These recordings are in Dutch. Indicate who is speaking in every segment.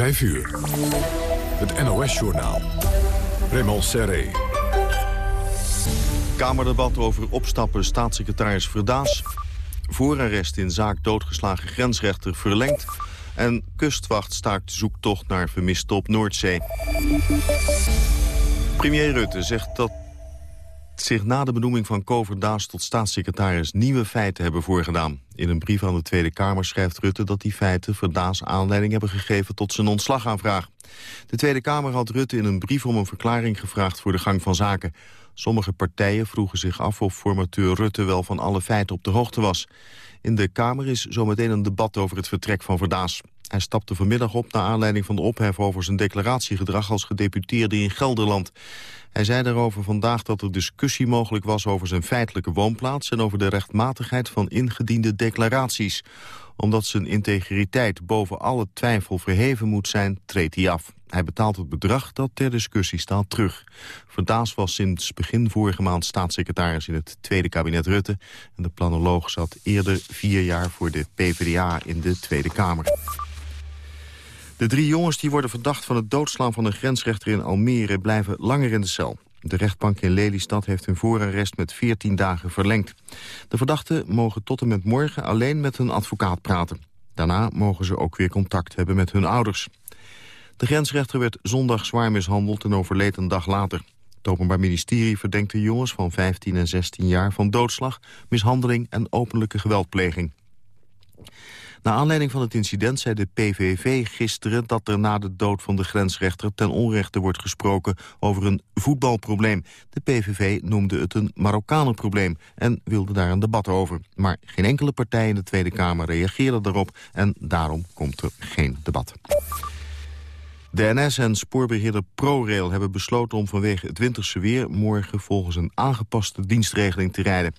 Speaker 1: 5 uur. Het NOS-journaal. Raymond Serré.
Speaker 2: Kamerdebat over opstappen staatssecretaris Verdaas. Voorarrest in zaak doodgeslagen grensrechter verlengd. En kustwacht staakt zoektocht naar vermisten op Noordzee. Premier Rutte zegt dat zich na de benoeming van Kover Daas tot staatssecretaris nieuwe feiten hebben voorgedaan. In een brief aan de Tweede Kamer schrijft Rutte dat die feiten voor Daas aanleiding hebben gegeven tot zijn ontslagaanvraag. De Tweede Kamer had Rutte in een brief om een verklaring gevraagd voor de gang van zaken. Sommige partijen vroegen zich af of formateur Rutte wel van alle feiten op de hoogte was. In de Kamer is zometeen een debat over het vertrek van Verdaas. Hij stapte vanmiddag op naar aanleiding van de ophef over zijn declaratiegedrag als gedeputeerde in Gelderland. Hij zei daarover vandaag dat er discussie mogelijk was over zijn feitelijke woonplaats en over de rechtmatigheid van ingediende declaraties. Omdat zijn integriteit boven alle twijfel verheven moet zijn, treedt hij af. Hij betaalt het bedrag dat ter discussie staat terug. Verdaas was sinds begin vorige maand staatssecretaris in het tweede kabinet Rutte. En de planoloog zat eerder vier jaar voor de PvdA in de Tweede Kamer. De drie jongens die worden verdacht van het doodslaan van een grensrechter in Almere blijven langer in de cel. De rechtbank in Lelystad heeft hun voorarrest met 14 dagen verlengd. De verdachten mogen tot en met morgen alleen met hun advocaat praten. Daarna mogen ze ook weer contact hebben met hun ouders. De grensrechter werd zondag zwaar mishandeld en overleed een dag later. Het Openbaar Ministerie verdenkt de jongens van 15 en 16 jaar van doodslag, mishandeling en openlijke geweldpleging. Na aanleiding van het incident zei de PVV gisteren dat er na de dood van de grensrechter ten onrechte wordt gesproken over een voetbalprobleem. De PVV noemde het een Marokkanenprobleem en wilde daar een debat over. Maar geen enkele partij in de Tweede Kamer reageerde daarop en daarom komt er geen debat. De NS en spoorbeheerder ProRail hebben besloten om vanwege het winterse weer morgen volgens een aangepaste dienstregeling te rijden.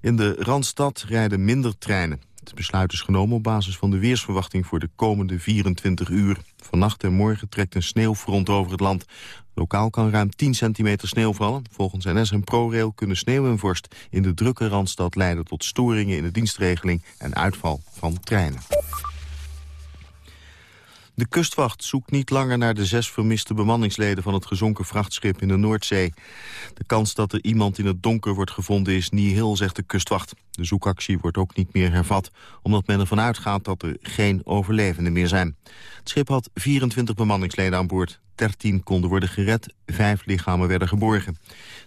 Speaker 2: In de Randstad rijden minder treinen. Het besluit is genomen op basis van de weersverwachting voor de komende 24 uur. Vannacht en morgen trekt een sneeuwfront over het land. Lokaal kan ruim 10 centimeter sneeuw vallen. Volgens NS en ProRail kunnen sneeuw en vorst in de drukke Randstad leiden tot storingen in de dienstregeling en uitval van treinen. De kustwacht zoekt niet langer naar de zes vermiste bemanningsleden van het gezonken vrachtschip in de Noordzee. De kans dat er iemand in het donker wordt gevonden is niet heel, zegt de kustwacht. De zoekactie wordt ook niet meer hervat, omdat men ervan uitgaat dat er geen overlevenden meer zijn. Het schip had 24 bemanningsleden aan boord. 13 konden worden gered, vijf lichamen werden geborgen.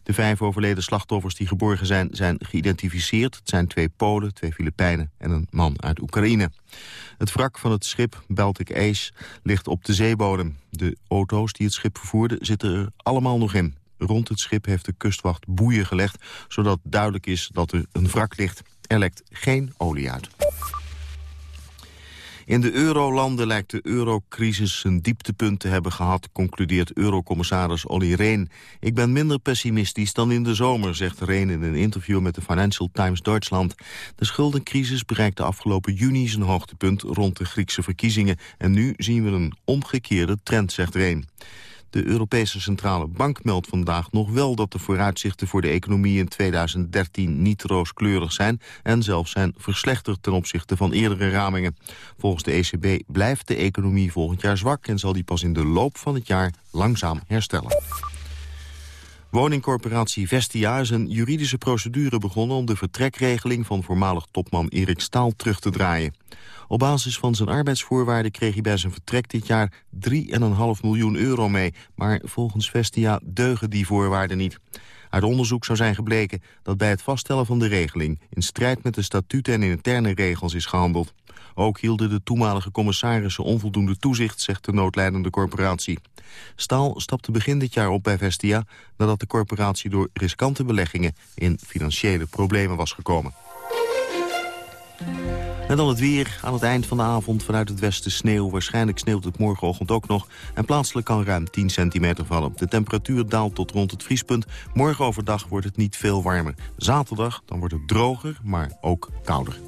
Speaker 2: De vijf overleden slachtoffers die geborgen zijn, zijn geïdentificeerd. Het zijn twee Polen, twee Filipijnen en een man uit Oekraïne. Het wrak van het schip Baltic Ace ligt op de zeebodem. De auto's die het schip vervoerden zitten er allemaal nog in. Rond het schip heeft de kustwacht boeien gelegd... zodat duidelijk is dat er een wrak ligt. Er lekt geen olie uit. In de eurolanden lijkt de eurocrisis een dieptepunt te hebben gehad... concludeert eurocommissaris Olly Rehn. Ik ben minder pessimistisch dan in de zomer, zegt Rehn in een interview met de Financial Times Duitsland. De schuldencrisis bereikte afgelopen juni zijn hoogtepunt rond de Griekse verkiezingen... en nu zien we een omgekeerde trend, zegt Rehn. De Europese Centrale Bank meldt vandaag nog wel dat de vooruitzichten voor de economie in 2013 niet rooskleurig zijn en zelfs zijn verslechterd ten opzichte van eerdere ramingen. Volgens de ECB blijft de economie volgend jaar zwak en zal die pas in de loop van het jaar langzaam herstellen. Woningcorporatie Vestia is een juridische procedure begonnen om de vertrekregeling van voormalig topman Erik Staal terug te draaien. Op basis van zijn arbeidsvoorwaarden kreeg hij bij zijn vertrek dit jaar 3,5 miljoen euro mee. Maar volgens Vestia deugen die voorwaarden niet. Uit onderzoek zou zijn gebleken dat bij het vaststellen van de regeling... in strijd met de statuten en interne regels is gehandeld. Ook hielden de toenmalige commissarissen onvoldoende toezicht, zegt de noodleidende corporatie. Staal stapte begin dit jaar op bij Vestia... nadat de corporatie door riskante beleggingen in financiële problemen was gekomen. En dan het weer. Aan het eind van de avond vanuit het westen sneeuw. Waarschijnlijk sneeuwt het morgenochtend ook nog. En plaatselijk kan ruim 10 centimeter vallen. De temperatuur daalt tot rond het vriespunt. Morgen overdag wordt het niet veel warmer. Zaterdag dan wordt het droger, maar ook kouder.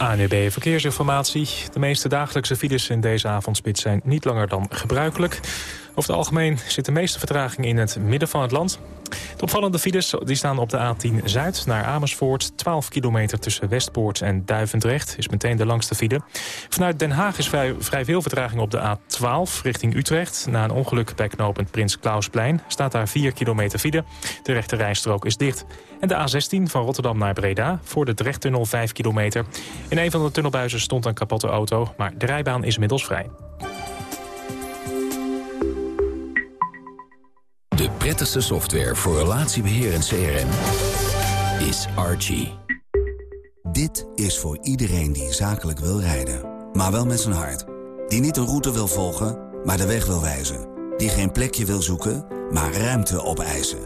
Speaker 3: ANUB Verkeersinformatie. De meeste dagelijkse files in deze avondspits zijn niet langer dan gebruikelijk. Over het algemeen zit de meeste vertraging in het midden van het land.
Speaker 4: De opvallende files die staan op de A10 Zuid naar Amersfoort. 12 kilometer tussen Westpoort en Duivendrecht is meteen de langste file. Vanuit Den Haag is vrij, vrij veel vertraging op de A12 richting Utrecht. Na een ongeluk bij knooppunt Prins Klausplein staat daar 4 kilometer file. De rechte rijstrook is dicht. En de A16 van Rotterdam naar Breda voor de Drechttunnel 5 kilometer. In een van de tunnelbuizen stond een kapotte auto, maar de rijbaan is inmiddels vrij.
Speaker 5: De prettigste software voor relatiebeheer en CRM is Archie.
Speaker 6: Dit is voor iedereen die zakelijk wil rijden, maar wel met zijn hart. Die niet een route wil volgen, maar de weg wil wijzen. Die geen plekje wil zoeken, maar ruimte opeisen.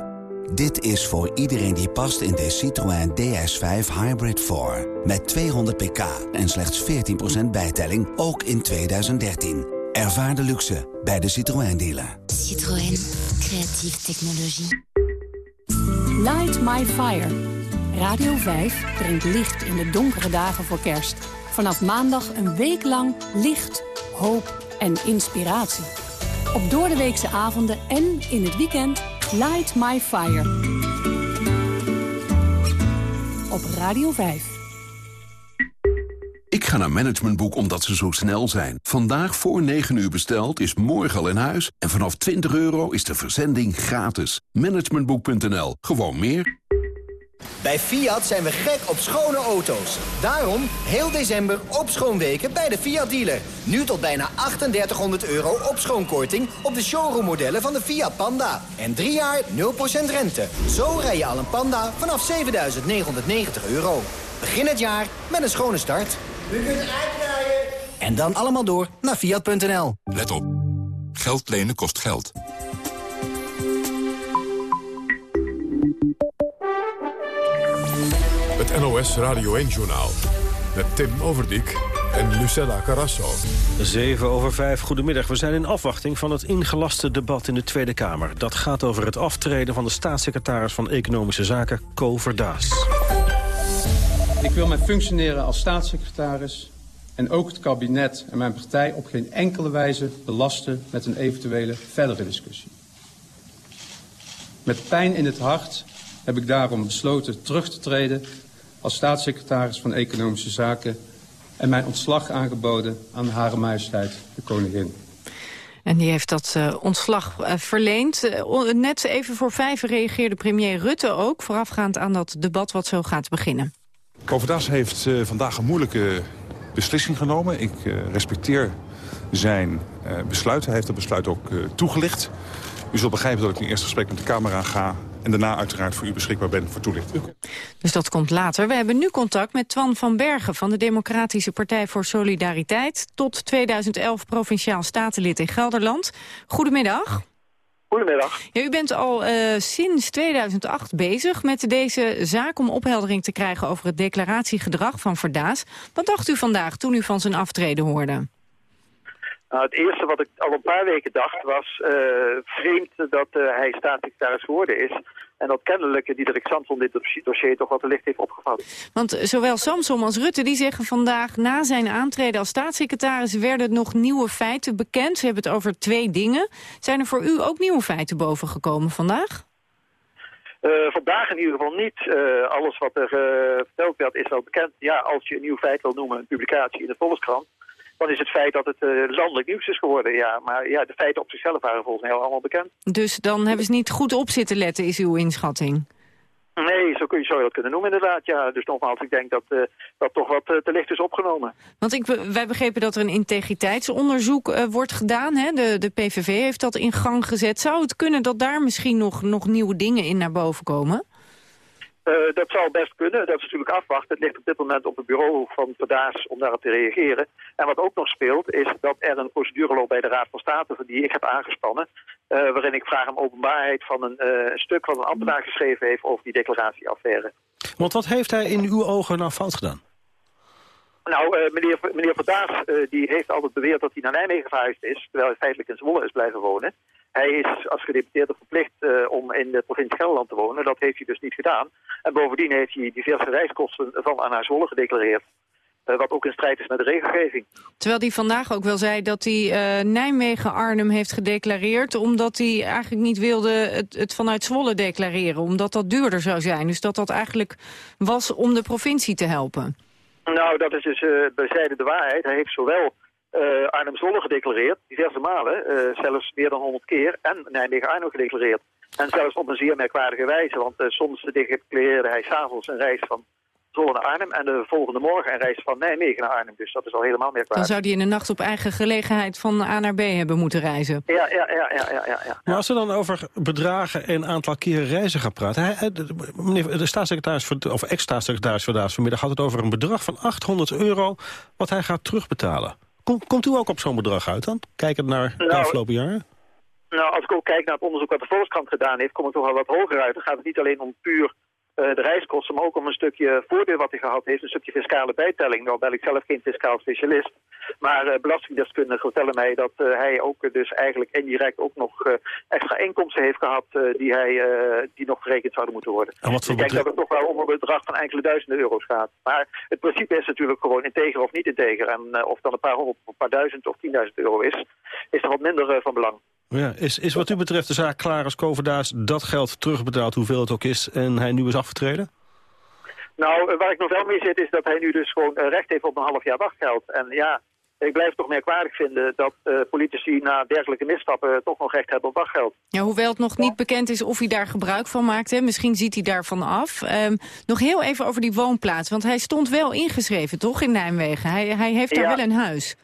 Speaker 6: Dit is voor iedereen die past in de Citroën DS5 Hybrid 4. Met 200 pk en slechts 14% bijtelling, ook in 2013. Ervaar de luxe bij de Citroën dealer.
Speaker 7: Citroën, creatieve technologie.
Speaker 8: Light My Fire. Radio 5 brengt licht in de donkere dagen voor kerst. Vanaf maandag een week lang licht, hoop en inspiratie. Op doordeweekse avonden en in het weekend Light My Fire. Op Radio 5.
Speaker 9: Ga naar Managementboek omdat ze zo snel zijn. Vandaag voor 9 uur besteld is morgen al in huis. En vanaf 20 euro is de verzending gratis. Managementboek.nl. Gewoon meer.
Speaker 10: Bij Fiat zijn we gek op schone auto's. Daarom heel december opschoonweken bij de Fiat dealer. Nu tot bijna 3800 euro opschoonkorting op de showroommodellen van de Fiat Panda. En drie jaar 0% rente. Zo rij je al een Panda vanaf 7990 euro. Begin het jaar met een schone start. U kunt uitrijden. En dan allemaal door naar Fiat.nl.
Speaker 11: Let op. Geld lenen kost geld.
Speaker 1: Het NOS Radio 1-journaal. Met Tim Overdijk en Lucella Carrasso.
Speaker 12: 7 over 5, goedemiddag. We zijn in afwachting van het ingelaste debat in de Tweede Kamer. Dat gaat over het aftreden van de staatssecretaris van Economische Zaken, Co Verdaas.
Speaker 13: Ik wil mij functioneren als staatssecretaris en ook het kabinet en mijn partij op geen enkele wijze belasten met een eventuele verdere discussie. Met pijn in het hart heb ik daarom besloten terug te treden als staatssecretaris van Economische Zaken en mijn ontslag aangeboden aan Hare Majesteit de Koningin.
Speaker 14: En die heeft dat uh, ontslag uh, verleend. Uh, net even voor vijf reageerde premier Rutte ook... voorafgaand aan dat debat wat zo gaat beginnen.
Speaker 15: Koverdas heeft vandaag een moeilijke beslissing genomen. Ik respecteer zijn besluit. Hij heeft dat besluit ook toegelicht. U zult begrijpen dat ik een eerste gesprek met de camera ga... en daarna uiteraard voor u beschikbaar ben voor toelichting.
Speaker 14: Dus dat komt later. We hebben nu contact met Twan van Bergen... van de Democratische Partij voor Solidariteit. Tot 2011 provinciaal statenlid in Gelderland. Goedemiddag.
Speaker 16: Goedemiddag.
Speaker 14: Ja, u bent al uh, sinds 2008 bezig met deze zaak om opheldering te krijgen over het declaratiegedrag van Verdaas. Wat dacht u vandaag toen u van zijn aftreden hoorde?
Speaker 16: Nou, het eerste wat ik al een paar weken dacht was uh, vreemd dat uh, hij staatssecretaris geworden is. En dat kennelijk Diederik Samson dit dossier toch wat te licht heeft opgevat.
Speaker 14: Want zowel Samson als Rutte die zeggen vandaag na zijn aantreden als staatssecretaris werden nog nieuwe feiten bekend. Ze hebben het over twee dingen. Zijn er voor u ook nieuwe feiten bovengekomen vandaag?
Speaker 16: Uh, vandaag in ieder geval niet. Uh, alles wat er uh, verteld werd is wel bekend. Ja, als je een nieuw feit wil noemen, een publicatie in de Volkskrant dan is het feit dat het uh, landelijk nieuws is geworden. Ja. Maar ja, de feiten op zichzelf waren volgens mij allemaal bekend.
Speaker 14: Dus dan hebben ze niet goed op zitten letten, is uw inschatting?
Speaker 16: Nee, zo kun je, zou je dat kunnen noemen inderdaad. Ja. Dus nogmaals, ik denk dat uh, dat toch wat uh, te licht is opgenomen.
Speaker 14: Want ik, wij begrepen dat er een integriteitsonderzoek uh, wordt gedaan. Hè? De, de PVV heeft dat in gang gezet. Zou het kunnen dat daar misschien nog, nog nieuwe dingen in naar boven komen?
Speaker 16: Uh, dat zou best kunnen. Dat is natuurlijk afwachten. Het ligt op dit moment op het bureau van Verdaas om daarop te reageren. En wat ook nog speelt is dat er een procedure loopt bij de Raad van State... die ik heb aangespannen. Uh, waarin ik vraag om openbaarheid van een, uh, een stuk wat een ambtenaar geschreven heeft... over die declaratieaffaire.
Speaker 12: Want wat heeft hij in uw ogen nou fout gedaan?
Speaker 16: Nou, uh, meneer, meneer Verdaas uh, die heeft altijd beweerd dat hij naar Nijmegen verhuisd is... terwijl hij feitelijk in Zwolle is blijven wonen. Hij is als gedeputeerde verplicht uh, om in de provincie Gelderland te wonen. Dat heeft hij dus niet gedaan. En bovendien heeft hij diverse reiskosten van aan naar Zwolle gedeclareerd. wat ook in strijd is met de regelgeving.
Speaker 14: Terwijl hij vandaag ook wel zei dat hij Nijmegen-Arnhem heeft gedeclareerd... omdat hij eigenlijk niet wilde het, het vanuit Zwolle declareren... omdat dat duurder zou zijn. Dus dat dat eigenlijk was om de provincie te helpen.
Speaker 16: Nou, dat is dus bezijden de waarheid. Hij heeft zowel uh, Arnhem-Zolle gedeclareerd, diverse malen, uh, zelfs meer dan 100 keer, en Nijmegen-Arnhem gedeclareerd. En zelfs op een zeer merkwaardige wijze, want uh, soms declareerde hij s'avonds een reis van Zolle naar Arnhem en de volgende morgen een reis van Nijmegen naar Arnhem. Dus dat is al helemaal merkwaardig.
Speaker 14: Dan zou hij in de nacht op eigen gelegenheid van A naar B hebben moeten reizen.
Speaker 16: Ja, ja, ja, ja, ja. ja, ja.
Speaker 12: Maar als er dan over bedragen en aantal keren reizen gaat praten... Hij, meneer de staatssecretaris, of ex-staatssecretaris vanmiddag had het over een bedrag van 800 euro... wat hij gaat terugbetalen. Komt, u ook op zo'n bedrag uit dan? Kijkend naar de nou, afgelopen jaren?
Speaker 16: Nou, als ik ook kijk naar het onderzoek wat de Volkskrant gedaan heeft... kom ik toch wel wat hoger uit. Dan gaat het niet alleen om puur uh, de reiskosten, maar ook om een stukje voordeel wat hij gehad heeft. Een stukje fiscale bijtelling. Nou ben ik zelf geen fiscaal specialist. Maar uh, belastingdeskundigen vertellen mij dat uh, hij ook dus eigenlijk indirect ook nog extra inkomsten heeft gehad die, hij, die nog verrekend zouden moeten worden.
Speaker 12: En wat voor
Speaker 16: ik denk dat het toch wel om een bedrag van enkele duizenden euro's gaat. Maar het principe is natuurlijk gewoon integer of niet integer. En of dan een paar honderd, een paar duizend of tienduizend euro is, is er wat minder van belang.
Speaker 12: Ja, is, is wat u betreft de zaak klaar als Koverdaas dat geld terugbetaald, hoeveel het ook is, en hij nu is afgetreden?
Speaker 16: Nou, eh, waar ik nog wel mee zit is dat hij nu dus gewoon eh, recht heeft op een half jaar wachtgeld. En ja, ik blijf het toch merkwaardig vinden dat uh, politici na dergelijke misstappen toch nog recht hebben op wachtgeld.
Speaker 14: Ja, hoewel het nog niet bekend is of hij daar gebruik van maakt. Hè. Misschien ziet hij daarvan af. Um, nog heel even over die woonplaats. Want hij stond wel ingeschreven, toch, in Nijmegen? Hij, hij heeft daar wel een huis.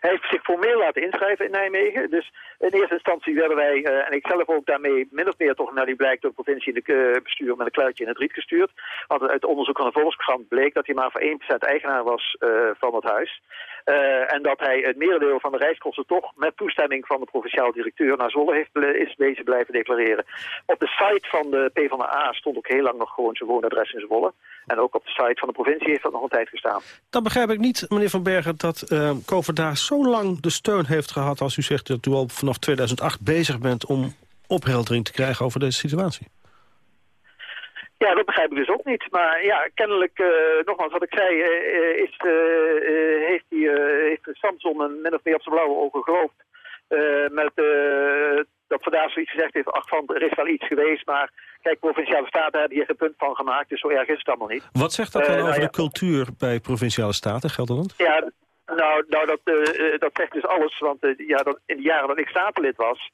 Speaker 16: Hij heeft zich formeel laten inschrijven in Nijmegen. Dus in eerste instantie werden wij, uh, en ik zelf ook daarmee min of meer toch naar die blijkt door de provincie in de uh, bestuur met een kluitje in het riet gestuurd. Want uit onderzoek van de Volkskrant bleek dat hij maar voor 1% eigenaar was uh, van het huis. Uh, en dat hij het merendeel van de reiskosten toch met toestemming van de provinciaal directeur naar Zwolle heeft, is bezig blijven declareren. Op de site van de PvdA stond ook heel lang nog gewoon zijn woonadres in Zwolle. En ook op de site van de provincie heeft dat nog een tijd gestaan.
Speaker 12: Dan begrijp ik niet, meneer Van Bergen, dat uh, Koverda zo lang de steun heeft gehad... als u zegt dat u al vanaf 2008 bezig bent om opheldering te krijgen over deze situatie.
Speaker 16: Ja, dat begrijp ik dus ook niet. Maar ja, kennelijk, uh, nogmaals wat ik zei, uh, is, uh, heeft, die, heeft Samson een min of meer op zijn blauwe ogen geloofd. met dat vandaag zoiets gezegd heeft, ach van, er is wel iets geweest, maar kijk, Provinciale Staten hebben hier geen punt van gemaakt, dus zo erg is het allemaal niet.
Speaker 12: Wat zegt dat dan over nou de cultuur bij Provinciale Staten, Gelderland?
Speaker 16: Ja, nou, nou dat, dat zegt dus alles, want ja, dat, in de jaren dat ik statenlid was,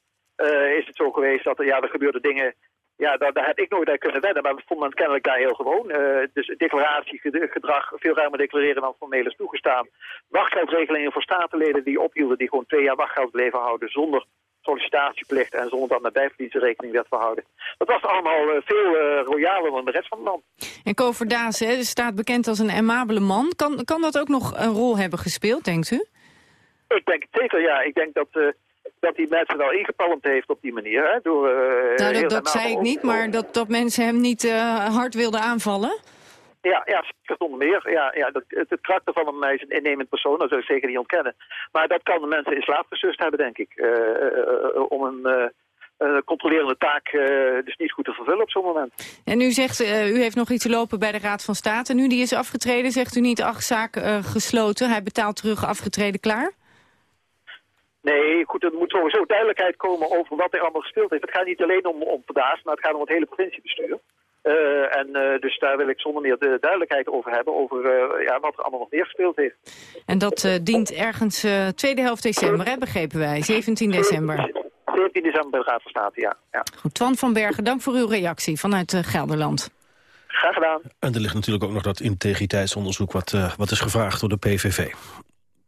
Speaker 16: is het zo geweest dat ja, er gebeurden dingen ja, daar, daar, heb ik nooit bij kunnen wedden, maar we vonden het kennelijk daar heel gewoon. Uh, dus declaratiegedrag, veel ruimer declareren dan formeel is toegestaan. Wachtgeldregelingen voor statenleden die ophielden, die gewoon twee jaar wachtgeld bleven houden zonder sollicitatieplicht en zonder dat met bijverdienstenrekening werd verhouden. Dat was allemaal uh, veel uh, royaler dan de rest van het land.
Speaker 14: En Koverdaas staat bekend als een amabele man. Kan, kan dat ook nog een rol hebben gespeeld, denkt u?
Speaker 16: Ik denk het zeker, ja. Ik denk dat dat die mensen wel ingepalmd heeft op die manier. Hè, door, uh,
Speaker 14: nou, dat, dat zei ik niet, maar dat, dat mensen hem niet uh, hard wilden aanvallen?
Speaker 16: Ja, ja, zonder meer. Ja, ja, dat, het, het karakter van hem is een innemend persoon, dat zou ik zeker niet ontkennen. Maar dat kan de mensen in slaap gesust hebben, denk ik. Uh, om een controlerende taak dus niet goed te vervullen op zo'n moment.
Speaker 14: En u zegt, u heeft nog iets lopen bij de Raad van State. Nu die is afgetreden, zegt u niet, ach, zaak gesloten. Hij betaalt terug, afgetreden, klaar?
Speaker 16: Nee, goed, er moet sowieso duidelijkheid komen over wat er allemaal gespeeld heeft. Het gaat niet alleen om, om Vandaag, maar het gaat om het hele provinciebestuur. Uh, en uh, dus daar wil ik zonder meer de duidelijkheid over hebben, over uh, ja, wat er allemaal nog meer gespeeld heeft.
Speaker 14: En dat dient ergens tweede helft december, hè, begrepen wij, 17 december.
Speaker 16: 17 december bij de Raad van State, ja. ja.
Speaker 14: Goed, Twan van Bergen, dank voor uw reactie vanuit Gelderland.
Speaker 16: Graag gedaan.
Speaker 12: En er ligt natuurlijk ook nog dat integriteitsonderzoek wat, wat is gevraagd door de PVV.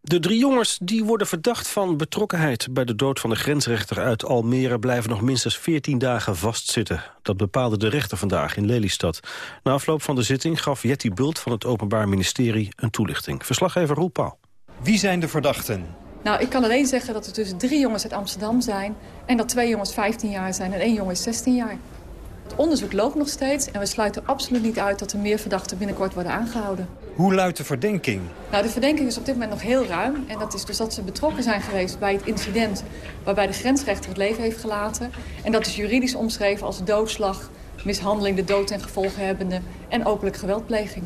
Speaker 12: De drie jongens die worden verdacht van betrokkenheid... bij de dood van de grensrechter uit Almere... blijven nog minstens 14 dagen vastzitten. Dat bepaalde de rechter vandaag in Lelystad. Na afloop van de zitting gaf Jetty Bult van het Openbaar Ministerie... een toelichting. Verslaggever Roel Paul.
Speaker 17: Wie zijn de verdachten?
Speaker 18: Nou, ik kan alleen zeggen dat er dus drie jongens uit Amsterdam zijn... en dat twee jongens 15 jaar zijn en één jongen is 16 jaar. Het onderzoek loopt nog steeds en we sluiten absoluut niet uit... dat er meer verdachten binnenkort worden aangehouden.
Speaker 17: Hoe luidt de verdenking?
Speaker 18: Nou, de verdenking is op dit moment nog heel ruim. En dat is dus dat ze betrokken zijn geweest bij het incident... waarbij de grensrechter het leven heeft gelaten. En dat is juridisch omschreven als doodslag, mishandeling, de dood en gevolgen hebbende... en openlijk geweldpleging.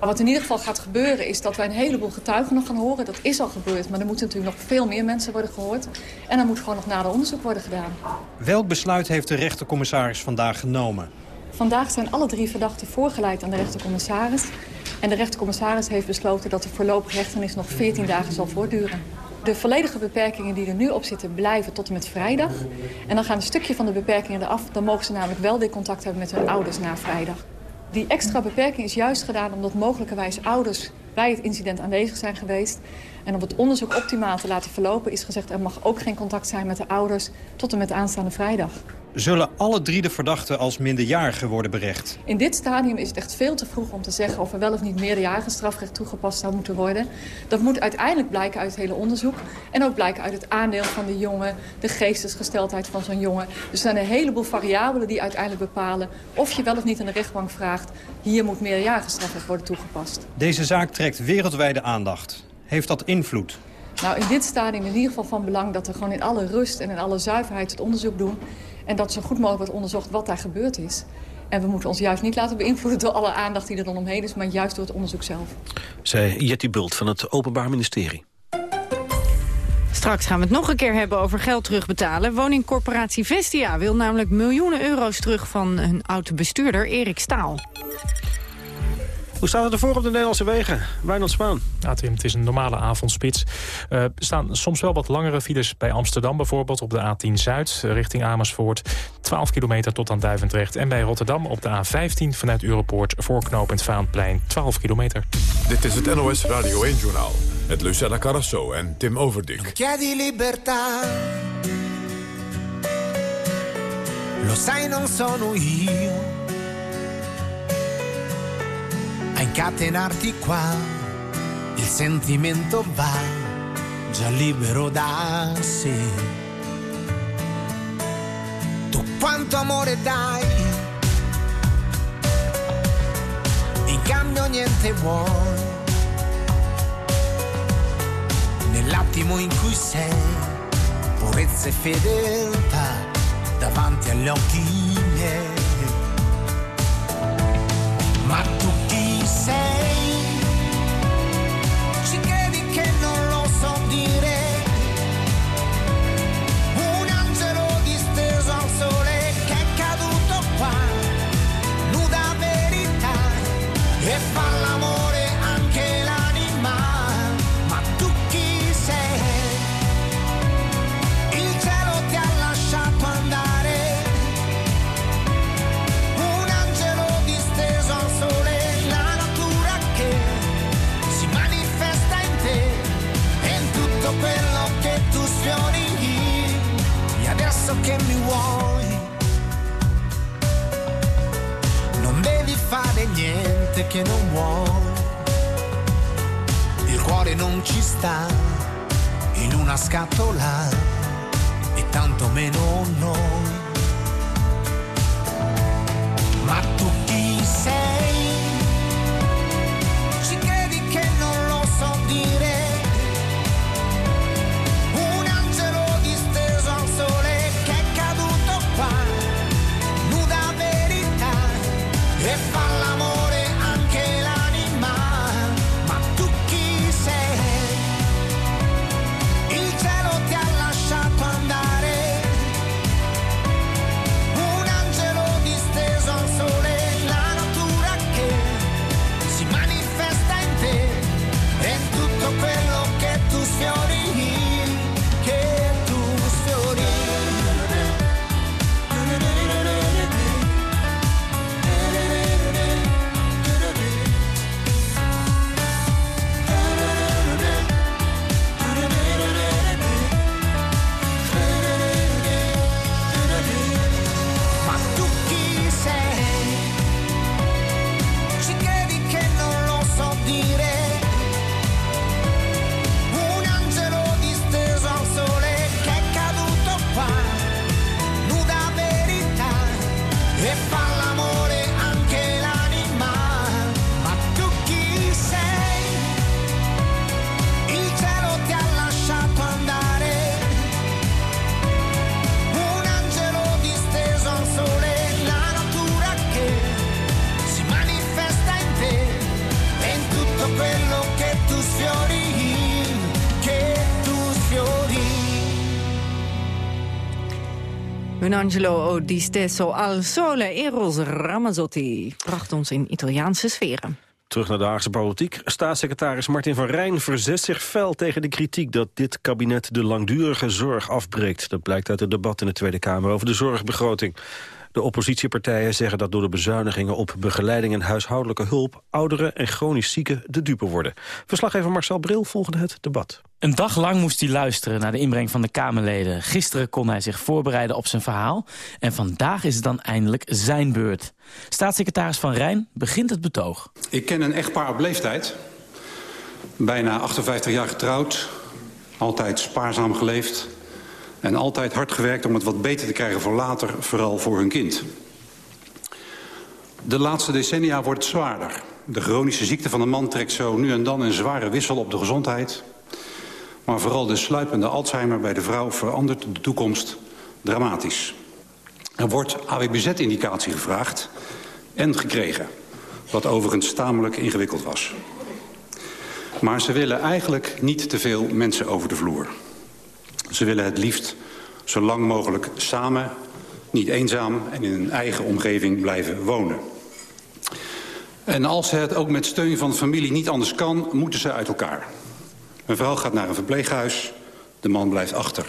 Speaker 18: Wat in ieder geval gaat gebeuren is dat wij een heleboel getuigen nog gaan horen. Dat is al gebeurd, maar er moeten natuurlijk nog veel meer mensen worden gehoord. En er moet gewoon nog nader onderzoek worden gedaan.
Speaker 17: Welk besluit heeft de rechtercommissaris vandaag genomen?
Speaker 18: Vandaag zijn alle drie verdachten voorgeleid aan de rechtercommissaris. En de rechtercommissaris heeft besloten dat de voorlopige hechtenis nog 14 dagen zal voortduren. De volledige beperkingen die er nu op zitten blijven tot en met vrijdag. En dan gaan een stukje van de beperkingen eraf. Dan mogen ze namelijk wel weer contact hebben met hun ouders na vrijdag. Die extra beperking is juist gedaan omdat mogelijkerwijs ouders bij het incident aanwezig zijn geweest. En om het onderzoek optimaal te laten verlopen is gezegd... er mag ook geen contact zijn met de ouders tot en met de aanstaande vrijdag.
Speaker 17: Zullen alle drie de verdachten als minderjarigen worden berecht?
Speaker 18: In dit stadium is het echt veel te vroeg om te zeggen... of er wel of niet meerderjarige strafrecht toegepast zou moeten worden. Dat moet uiteindelijk blijken uit het hele onderzoek. En ook blijken uit het aandeel van de jongen, de geestesgesteldheid van zo'n jongen. Dus er zijn een heleboel variabelen die uiteindelijk bepalen... of je wel of niet aan de rechtbank vraagt... hier moet meerderjarige strafrecht worden toegepast.
Speaker 17: Deze zaak trekt wereldwijde aandacht. Heeft dat invloed?
Speaker 18: Nou, in dit stadium in ieder geval van belang dat we gewoon in alle rust en in alle zuiverheid het onderzoek doen. En dat zo goed mogelijk wordt onderzocht wat daar gebeurd is. En we moeten ons juist niet laten beïnvloeden door alle aandacht die er dan omheen is... maar juist door het onderzoek zelf.
Speaker 12: Zei Jetty Bult van het Openbaar Ministerie.
Speaker 14: Straks gaan we het nog een keer hebben over geld terugbetalen. Woningcorporatie Vestia wil namelijk miljoenen euro's terug van hun oude bestuurder Erik Staal.
Speaker 12: Hoe staat het ervoor op de Nederlandse wegen? Wijnald Spaan.
Speaker 3: Ja, Tim, het is een normale avondspits. Uh, er staan soms wel wat langere files bij Amsterdam bijvoorbeeld... op de A10 Zuid richting Amersfoort. 12 kilometer tot aan Duivendrecht. En bij Rotterdam op de A15 vanuit Europoort... voorknopend Vaanplein 12 kilometer.
Speaker 1: Dit is het NOS Radio 1-journaal. Met Lucella Carrasso en Tim Overdik.
Speaker 10: Chiedi libertà Lo sai non sono io a incatenarti qua. Il sentimento va già libero da sé. Tu quanto amore dai, in cambio niente vuoi. Nell'attimo in cui sei, purezza e fedeltà davanti agli occhi miei. Che mi vuoi, non devi fare niente che non vuoi. Il cuore non ci sta in una scatola e tanto meno noi. Ma tu chi sei? Angelo
Speaker 14: di stesso al sole. Eros Ramazzotti bracht ons in Italiaanse sferen.
Speaker 12: Terug naar de Haagse politiek. Staatssecretaris Martin van Rijn verzet zich fel tegen de kritiek... dat dit kabinet de langdurige zorg afbreekt. Dat blijkt uit het debat in de Tweede Kamer over de zorgbegroting. De oppositiepartijen zeggen dat door de bezuinigingen op begeleiding en huishoudelijke hulp... ouderen en chronisch zieken de dupe worden. Verslaggever Marcel Bril volgde het debat.
Speaker 19: Een dag lang moest hij luisteren naar de inbreng van de Kamerleden. Gisteren kon hij zich voorbereiden op zijn verhaal. En vandaag is het dan eindelijk zijn beurt. Staatssecretaris Van Rijn begint het betoog.
Speaker 20: Ik ken een echtpaar op leeftijd. Bijna 58 jaar getrouwd. Altijd spaarzaam geleefd. En altijd hard gewerkt om het wat beter te krijgen voor later, vooral voor hun kind. De laatste decennia wordt zwaarder. De chronische ziekte van de man trekt zo nu en dan een zware wissel op de gezondheid. Maar vooral de sluipende Alzheimer bij de vrouw verandert de toekomst dramatisch. Er wordt AWBZ-indicatie gevraagd en gekregen. Wat overigens tamelijk ingewikkeld was. Maar ze willen eigenlijk niet te veel mensen over de vloer. Ze willen het liefst zo lang mogelijk samen, niet eenzaam... en in een eigen omgeving blijven wonen. En als het ook met steun van de familie niet anders kan, moeten ze uit elkaar. Een vrouw gaat naar een verpleeghuis, de man blijft achter.